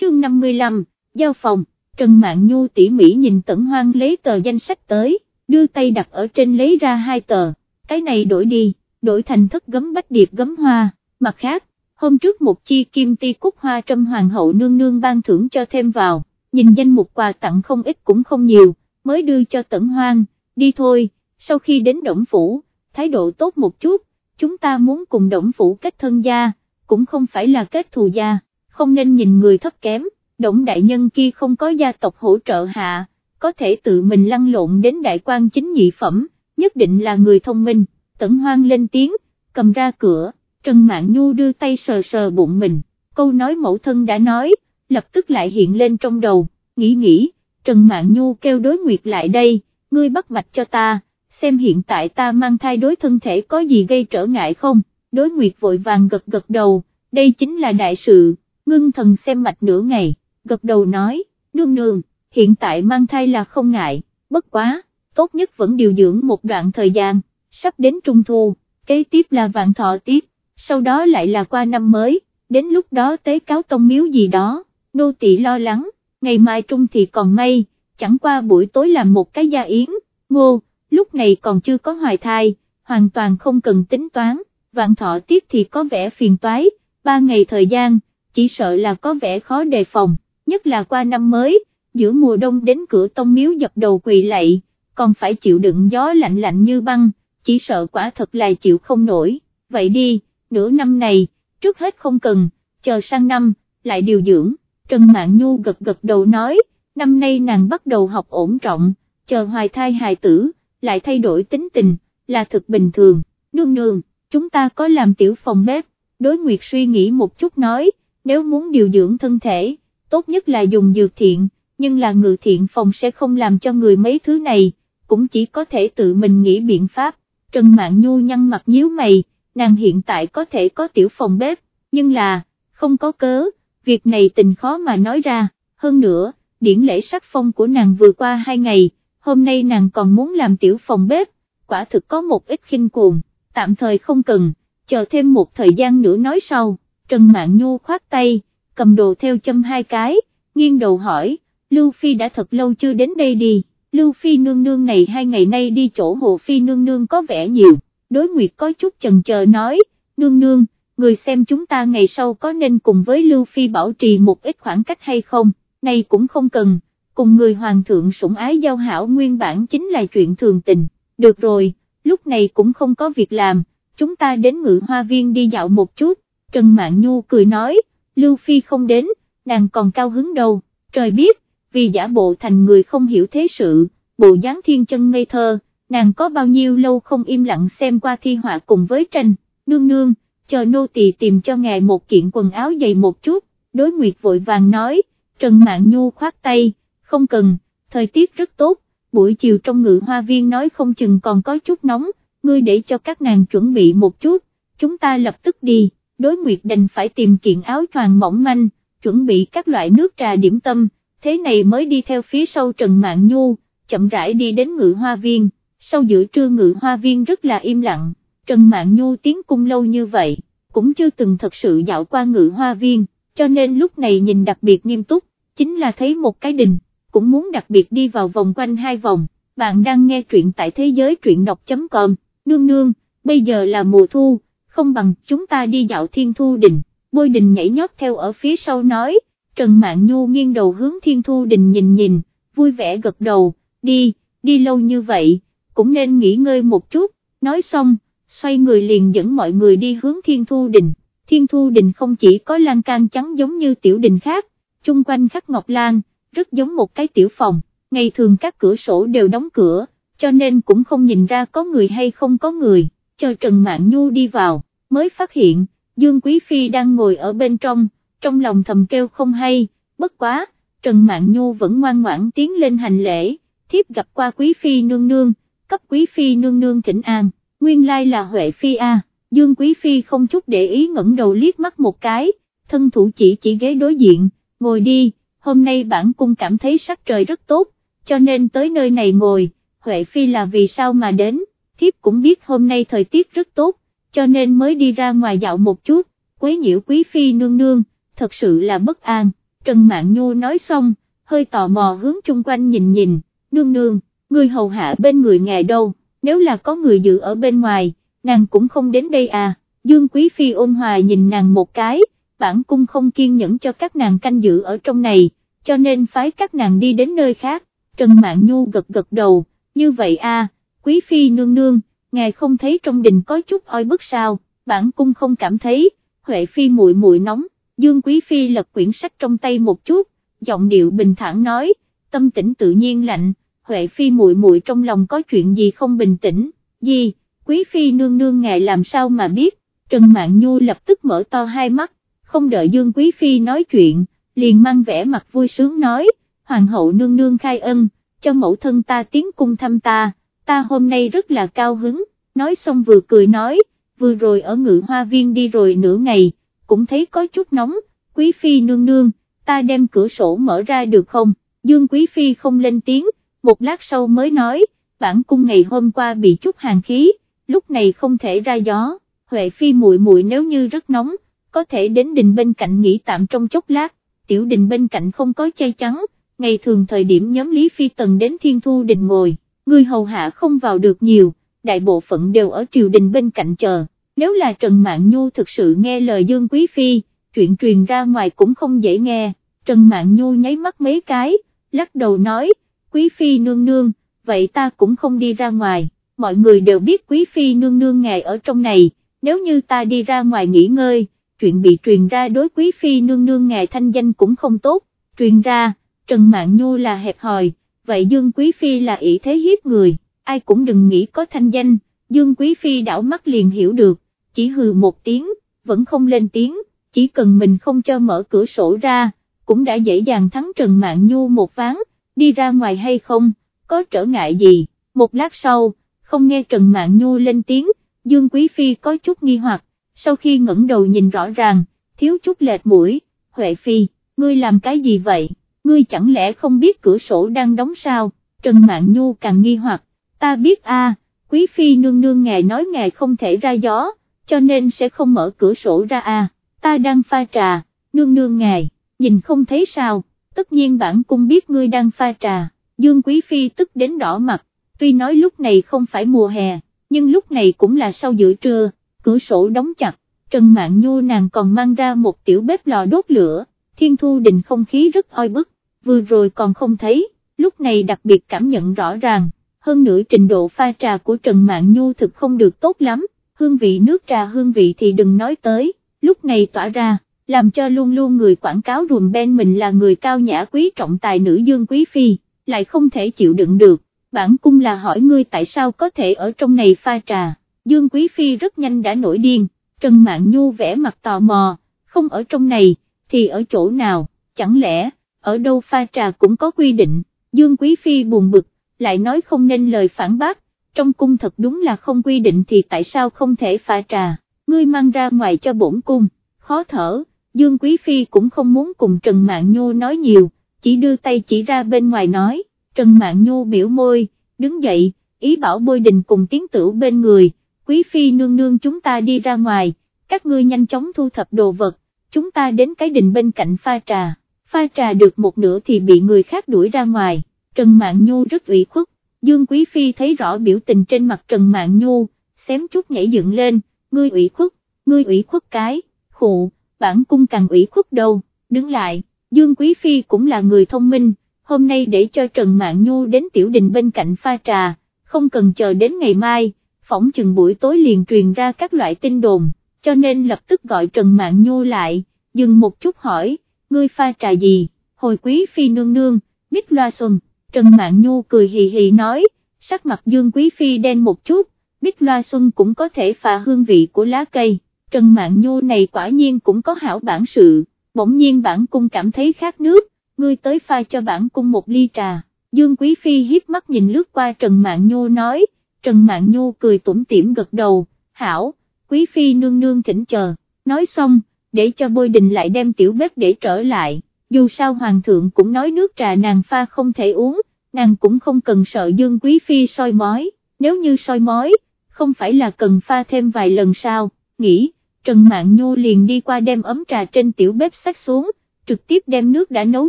Chương 55, Giao phòng, Trần Mạn Nhu tỉ mỉ nhìn Tẩn Hoang lấy tờ danh sách tới, đưa tay đặt ở trên lấy ra hai tờ, cái này đổi đi, đổi thành thất gấm bách điệp gấm hoa, mặt khác, hôm trước một chi kim ti cúc hoa trâm hoàng hậu nương nương ban thưởng cho thêm vào, nhìn danh mục quà tặng không ít cũng không nhiều, mới đưa cho Tẩn Hoang, đi thôi, sau khi đến Động Phủ, thái độ tốt một chút, chúng ta muốn cùng Động Phủ kết thân gia, cũng không phải là kết thù gia, không nên nhìn người thấp kém, Động Đại Nhân kia không có gia tộc hỗ trợ hạ, có thể tự mình lăn lộn đến đại quan chính nhị phẩm, nhất định là người thông minh, Tẩn Hoang lên tiếng, cầm ra cửa, Trần mạng Nhu đưa tay sờ sờ bụng mình, câu nói mẫu thân đã nói, lập tức lại hiện lên trong đầu, nghĩ nghĩ, Trần mạng Nhu kêu đối nguyệt lại đây, ngươi bắt mạch cho ta, xem hiện tại ta mang thai đối thân thể có gì gây trở ngại không, đối nguyệt vội vàng gật gật đầu, đây chính là đại sự, ngưng thần xem mạch nửa ngày, gật đầu nói, nương nương, hiện tại mang thai là không ngại, bất quá, tốt nhất vẫn điều dưỡng một đoạn thời gian, sắp đến trung thu, kế tiếp là vạn thọ tiết, sau đó lại là qua năm mới, đến lúc đó tế cáo tông miếu gì đó, nô tỳ lo lắng, ngày mai trung thì còn may, chẳng qua buổi tối làm một cái gia yến, ngô, lúc này còn chưa có hoài thai, hoàn toàn không cần tính toán, vạn thọ tiết thì có vẻ phiền toái, ba ngày thời gian, chỉ sợ là có vẻ khó đề phòng, nhất là qua năm mới, giữa mùa đông đến cửa tông miếu dập đầu quỳ lạy, còn phải chịu đựng gió lạnh lạnh như băng, chỉ sợ quả thật là chịu không nổi, vậy đi, nửa năm này, trước hết không cần, chờ sang năm, lại điều dưỡng, Trần Mạn Nhu gật gật đầu nói, năm nay nàng bắt đầu học ổn trọng, chờ hoài thai hài tử, lại thay đổi tính tình, là thực bình thường, nương nương, chúng ta có làm tiểu phòng bếp, đối nguyệt suy nghĩ một chút nói, nếu muốn điều dưỡng thân thể, tốt nhất là dùng dược thiện, nhưng là ngự thiện phòng sẽ không làm cho người mấy thứ này, cũng chỉ có thể tự mình nghĩ biện pháp, Trần Mạn Nhu nhăn mặt nhíu mày, nàng hiện tại có thể có tiểu phòng bếp, nhưng là, không có cớ, việc này tình khó mà nói ra, hơn nữa, điển lễ sắc phong của nàng vừa qua hai ngày, hôm nay nàng còn muốn làm tiểu phòng bếp, quả thực có một ít khinh cuồng, tạm thời không cần, chờ thêm một thời gian nữa nói sau, Trần Mạn Nhu khoát tay, cầm đồ theo châm hai cái, nghiêng đầu hỏi, Lưu Phi đã thật lâu chưa đến đây đi, Lưu Phi nương nương này hai ngày nay đi chỗ Hồ Phi nương nương có vẻ nhiều, đối nguyệt có chút chần chờ nói, nương nương, người xem chúng ta ngày sau có nên cùng với Lưu Phi bảo trì một ít khoảng cách hay không, này cũng không cần, cùng người hoàng thượng sủng ái giao hảo nguyên bản chính là chuyện thường tình, được rồi, lúc này cũng không có việc làm, chúng ta đến ngự hoa viên đi dạo một chút, Trần Mạn Nhu cười nói, Lưu Phi không đến, nàng còn cao hứng đâu, trời biết, vì giả bộ thành người không hiểu thế sự, bộ dáng thiên chân ngây thơ, nàng có bao nhiêu lâu không im lặng xem qua thi họa cùng với tranh, nương nương, chờ nô tỳ tìm cho ngài một kiện quần áo dày một chút, đối nguyệt vội vàng nói, Trần Mạn Nhu khoát tay, không cần, thời tiết rất tốt, buổi chiều trong ngự hoa viên nói không chừng còn có chút nóng, ngươi để cho các nàng chuẩn bị một chút, chúng ta lập tức đi, đối nguyệt đành phải tìm kiện áo choàng mỏng manh, chuẩn bị các loại nước trà điểm tâm, thế này mới đi theo phía sau Trần Mạn Nhu, chậm rãi đi đến ngự hoa viên, sau giữa trưa ngự hoa viên rất là im lặng, Trần Mạn Nhu tiến cung lâu như vậy, cũng chưa từng thật sự dạo qua ngự hoa viên, cho nên lúc này nhìn đặc biệt nghiêm túc, chính là thấy một cái đình, cũng muốn đặc biệt đi vào vòng quanh hai vòng, bạn đang nghe truyện tại thế giới truyện đọc.com, nương nương, bây giờ là mùa thu, không bằng chúng ta đi dạo thiên thu đình, bôi đình nhảy nhót theo ở phía sau nói, Trần Mạn Nhu nghiêng đầu hướng thiên thu đình nhìn nhìn, vui vẻ gật đầu, đi, đi lâu như vậy, cũng nên nghỉ ngơi một chút, nói xong, xoay người liền dẫn mọi người đi hướng thiên thu đình, thiên thu đình không chỉ có lan can trắng giống như tiểu đình khác, chung quanh khắc ngọc lan, rất giống một cái tiểu phòng, ngày thường các cửa sổ đều đóng cửa, cho nên cũng không nhìn ra có người hay không có người, chờ Trần Mạn Nhu đi vào, mới phát hiện, Dương Quý Phi đang ngồi ở bên trong, trong lòng thầm kêu không hay, bất quá, Trần Mạn Nhu vẫn ngoan ngoãn tiến lên hành lễ, thiếp gặp qua Quý Phi nương nương, cấp Quý Phi nương nương thỉnh an, nguyên lai là Huệ Phi a. Dương Quý Phi không chút để ý ngẩng đầu liếc mắt một cái, thân thủ chỉ chỉ ghế đối diện, ngồi đi, hôm nay bản cung cảm thấy sắc trời rất tốt, cho nên tới nơi này ngồi, Huệ Phi là vì sao mà đến, thiếp cũng biết hôm nay thời tiết rất tốt, cho nên mới đi ra ngoài dạo một chút, quấy nhiễu Quý Phi nương nương, thật sự là bất an, Trần Mạn Nhu nói xong, hơi tò mò hướng chung quanh nhìn nhìn, nương nương, người hầu hạ bên người ngài đâu, nếu là có người giữ ở bên ngoài, nàng cũng không đến đây à, Dương Quý Phi ôn hòa nhìn nàng một cái, bản cung không kiên nhẫn cho các nàng canh giữ ở trong này, cho nên phái các nàng đi đến nơi khác, Trần Mạn Nhu gật gật đầu, như vậy à, Quý Phi nương nương, ngài không thấy trong đình có chút oi bức sao, bản cung không cảm thấy, Huệ Phi muội muội nóng, Dương Quý Phi lật quyển sách trong tay một chút, giọng điệu bình thản nói, tâm tĩnh tự nhiên lạnh, Huệ Phi muội muội trong lòng có chuyện gì không bình tĩnh, gì, Quý Phi nương nương ngài làm sao mà biết, Trần Mạn Nhu lập tức mở to hai mắt, không đợi Dương Quý Phi nói chuyện, liền mang vẻ mặt vui sướng nói, Hoàng hậu nương nương khai ân, cho mẫu thân ta tiến cung thăm ta, ta hôm nay rất là cao hứng, nói xong vừa cười nói, vừa rồi ở ngự hoa viên đi rồi nửa ngày, cũng thấy có chút nóng, Quý Phi nương nương, ta đem cửa sổ mở ra được không, Dương Quý Phi không lên tiếng, một lát sau mới nói, bản cung ngày hôm qua bị chút hàng khí, lúc này không thể ra gió, Huệ Phi muội muội nếu như rất nóng, có thể đến đình bên cạnh nghỉ tạm trong chốc lát, tiểu đình bên cạnh không có chay trắng, ngày thường thời điểm nhóm Lý Phi Tần đến Thiên Thu Đình ngồi, người hầu hạ không vào được nhiều, đại bộ phận đều ở triều đình bên cạnh chờ, nếu là Trần Mạn Nhu thực sự nghe lời Dương Quý Phi, chuyện truyền ra ngoài cũng không dễ nghe, Trần Mạn Nhu nháy mắt mấy cái, lắc đầu nói, Quý Phi nương nương, vậy ta cũng không đi ra ngoài, mọi người đều biết Quý Phi nương nương ngài ở trong này, nếu như ta đi ra ngoài nghỉ ngơi, chuyện bị truyền ra đối Quý Phi nương nương ngài thanh danh cũng không tốt, truyền ra, Trần Mạn Nhu là hẹp hòi, vậy Dương Quý Phi là ỷ thế hiếp người, ai cũng đừng nghĩ có thanh danh, Dương Quý Phi đảo mắt liền hiểu được, chỉ hừ một tiếng, vẫn không lên tiếng, chỉ cần mình không cho mở cửa sổ ra, cũng đã dễ dàng thắng Trần Mạn Nhu một ván, đi ra ngoài hay không, có trở ngại gì, một lát sau, không nghe Trần Mạn Nhu lên tiếng, Dương Quý Phi có chút nghi hoặc, sau khi ngẩng đầu nhìn rõ ràng, thiếu chút lệch mũi, Huệ Phi, ngươi làm cái gì vậy, ngươi chẳng lẽ không biết cửa sổ đang đóng sao, Trần Mạn Nhu càng nghi hoặc, ta biết a, Quý Phi nương nương ngài nói ngài không thể ra gió, cho nên sẽ không mở cửa sổ ra a. ta đang pha trà, nương nương ngài, nhìn không thấy sao, tất nhiên bản cung biết ngươi đang pha trà, Dương Quý Phi tức đến đỏ mặt, tuy nói lúc này không phải mùa hè, nhưng lúc này cũng là sau giữa trưa, cửa sổ đóng chặt, Trần Mạn Nhu nàng còn mang ra một tiểu bếp lò đốt lửa, thiên thu đình không khí rất oi bức, vừa rồi còn không thấy, lúc này đặc biệt cảm nhận rõ ràng, hơn nữa trình độ pha trà của Trần Mạn Nhu thực không được tốt lắm, hương vị nước trà hương vị thì đừng nói tới, lúc này tỏa ra, làm cho luôn luôn người quảng cáo rùm ben mình là người cao nhã quý trọng tài nữ dương quý phi, lại không thể chịu đựng được, bản cung là hỏi ngươi tại sao có thể ở trong này pha trà, dương quý phi rất nhanh đã nổi điên, Trần Mạn Nhu vẽ mặt tò mò, không ở trong này, thì ở chỗ nào, chẳng lẽ, ở đâu pha trà cũng có quy định, dương quý phi buồn bực, lại nói không nên lời phản bác, trong cung thật đúng là không quy định thì tại sao không thể pha trà, ngươi mang ra ngoài cho bổn cung, khó thở, Dương Quý Phi cũng không muốn cùng Trần Mạn Nhu nói nhiều, chỉ đưa tay chỉ ra bên ngoài nói, Trần Mạn Nhu biểu môi, đứng dậy, ý bảo bôi đình cùng tiến tử bên người, Quý Phi nương nương chúng ta đi ra ngoài, các ngươi nhanh chóng thu thập đồ vật, chúng ta đến cái đình bên cạnh pha trà, pha trà được một nửa thì bị người khác đuổi ra ngoài, Trần Mạn Nhu rất ủy khuất, Dương Quý Phi thấy rõ biểu tình trên mặt Trần Mạn Nhu, xém chút nhảy dựng lên, ngươi ủy khuất, ngươi ủy khuất cái, khụ, bản cung càng ủy khuất đâu, đứng lại, Dương Quý Phi cũng là người thông minh, hôm nay để cho Trần Mạn Nhu đến tiểu đình bên cạnh pha trà, không cần chờ đến ngày mai, phỏng chừng buổi tối liền truyền ra các loại tin đồn, cho nên lập tức gọi Trần Mạn Nhu lại, dừng một chút hỏi, ngươi pha trà gì, hồi Quý Phi nương nương, mít loa xuân, Trần Mạn Nhu cười hì hì nói, sắc mặt Dương Quý Phi đen một chút, mít loa xuân cũng có thể phà hương vị của lá cây, Trần Mạn Nhu này quả nhiên cũng có hảo bản sự, bỗng nhiên bản cung cảm thấy khát nước, ngươi tới pha cho bản cung một ly trà, Dương Quý Phi hiếp mắt nhìn lướt qua Trần Mạn Nhu nói, Trần Mạn Nhu cười tủm tỉm gật đầu, hảo, Quý Phi nương nương thỉnh chờ, nói xong, để cho bôi đình lại đem tiểu bếp để trở lại, dù sao Hoàng thượng cũng nói nước trà nàng pha không thể uống, nàng cũng không cần sợ Dương Quý Phi soi mói, nếu như soi mói, không phải là cần pha thêm vài lần sao, nghĩ, Trần Mạn Nhu liền đi qua đem ấm trà trên tiểu bếp sắc xuống, trực tiếp đem nước đã nấu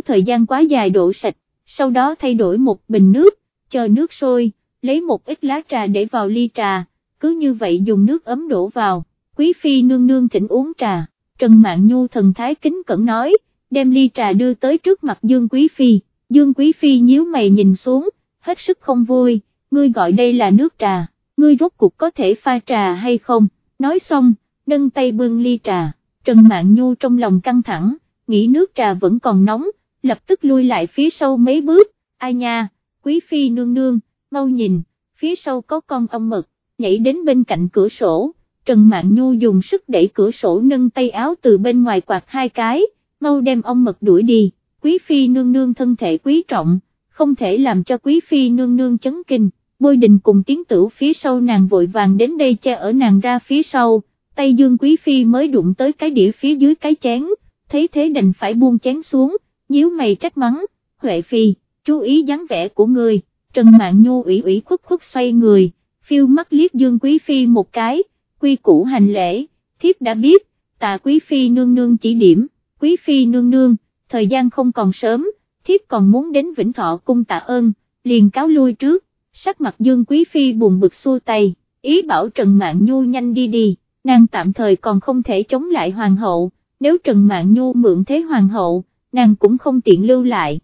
thời gian quá dài đổ sạch, sau đó thay đổi một bình nước, chờ nước sôi, lấy một ít lá trà để vào ly trà, cứ như vậy dùng nước ấm đổ vào, Quý Phi nương nương thỉnh uống trà, Trần Mạn Nhu thần thái kính cẩn nói, đem ly trà đưa tới trước mặt Dương Quý Phi, Dương Quý Phi nhíu mày nhìn xuống, hết sức không vui, ngươi gọi đây là nước trà, ngươi rốt cuộc có thể pha trà hay không, nói xong, nâng tay bưng ly trà, Trần Mạn Nhu trong lòng căng thẳng, nghĩ nước trà vẫn còn nóng, lập tức lui lại phía sau mấy bước, ai nha, Quý Phi nương nương, mau nhìn, phía sau có con ong mật, nhảy đến bên cạnh cửa sổ, Trần Mạn Nhu dùng sức đẩy cửa sổ nâng tay áo từ bên ngoài quạt hai cái, mau đem ong mật đuổi đi, Quý Phi nương nương thân thể quý trọng, không thể làm cho Quý Phi nương nương chấn kinh, bôi đình cùng tiến tử phía sau nàng vội vàng đến đây che ở nàng ra phía sau, tay Dương Quý Phi mới đụng tới cái đĩa phía dưới cái chén, thấy thế đành phải buông chén xuống, nhíu mày trách mắng, Huệ Phi, chú ý dáng vẻ của người, Trần Mạn Nhu ủy ủy khuất khuất xoay người, phiêu mắt liếc Dương Quý Phi một cái, quy củ hành lễ, thiếp đã biết, tạ Quý Phi nương nương chỉ điểm, Quý Phi nương nương, thời gian không còn sớm, thiếp còn muốn đến Vĩnh Thọ cung tạ ơn, liền cáo lui trước, sắc mặt Dương Quý Phi buồn bực xua tay, ý bảo Trần Mạn Nhu nhanh đi đi, nàng tạm thời còn không thể chống lại hoàng hậu, nếu Trần Mạn Nhu mượn thế hoàng hậu, nàng cũng không tiện lưu lại,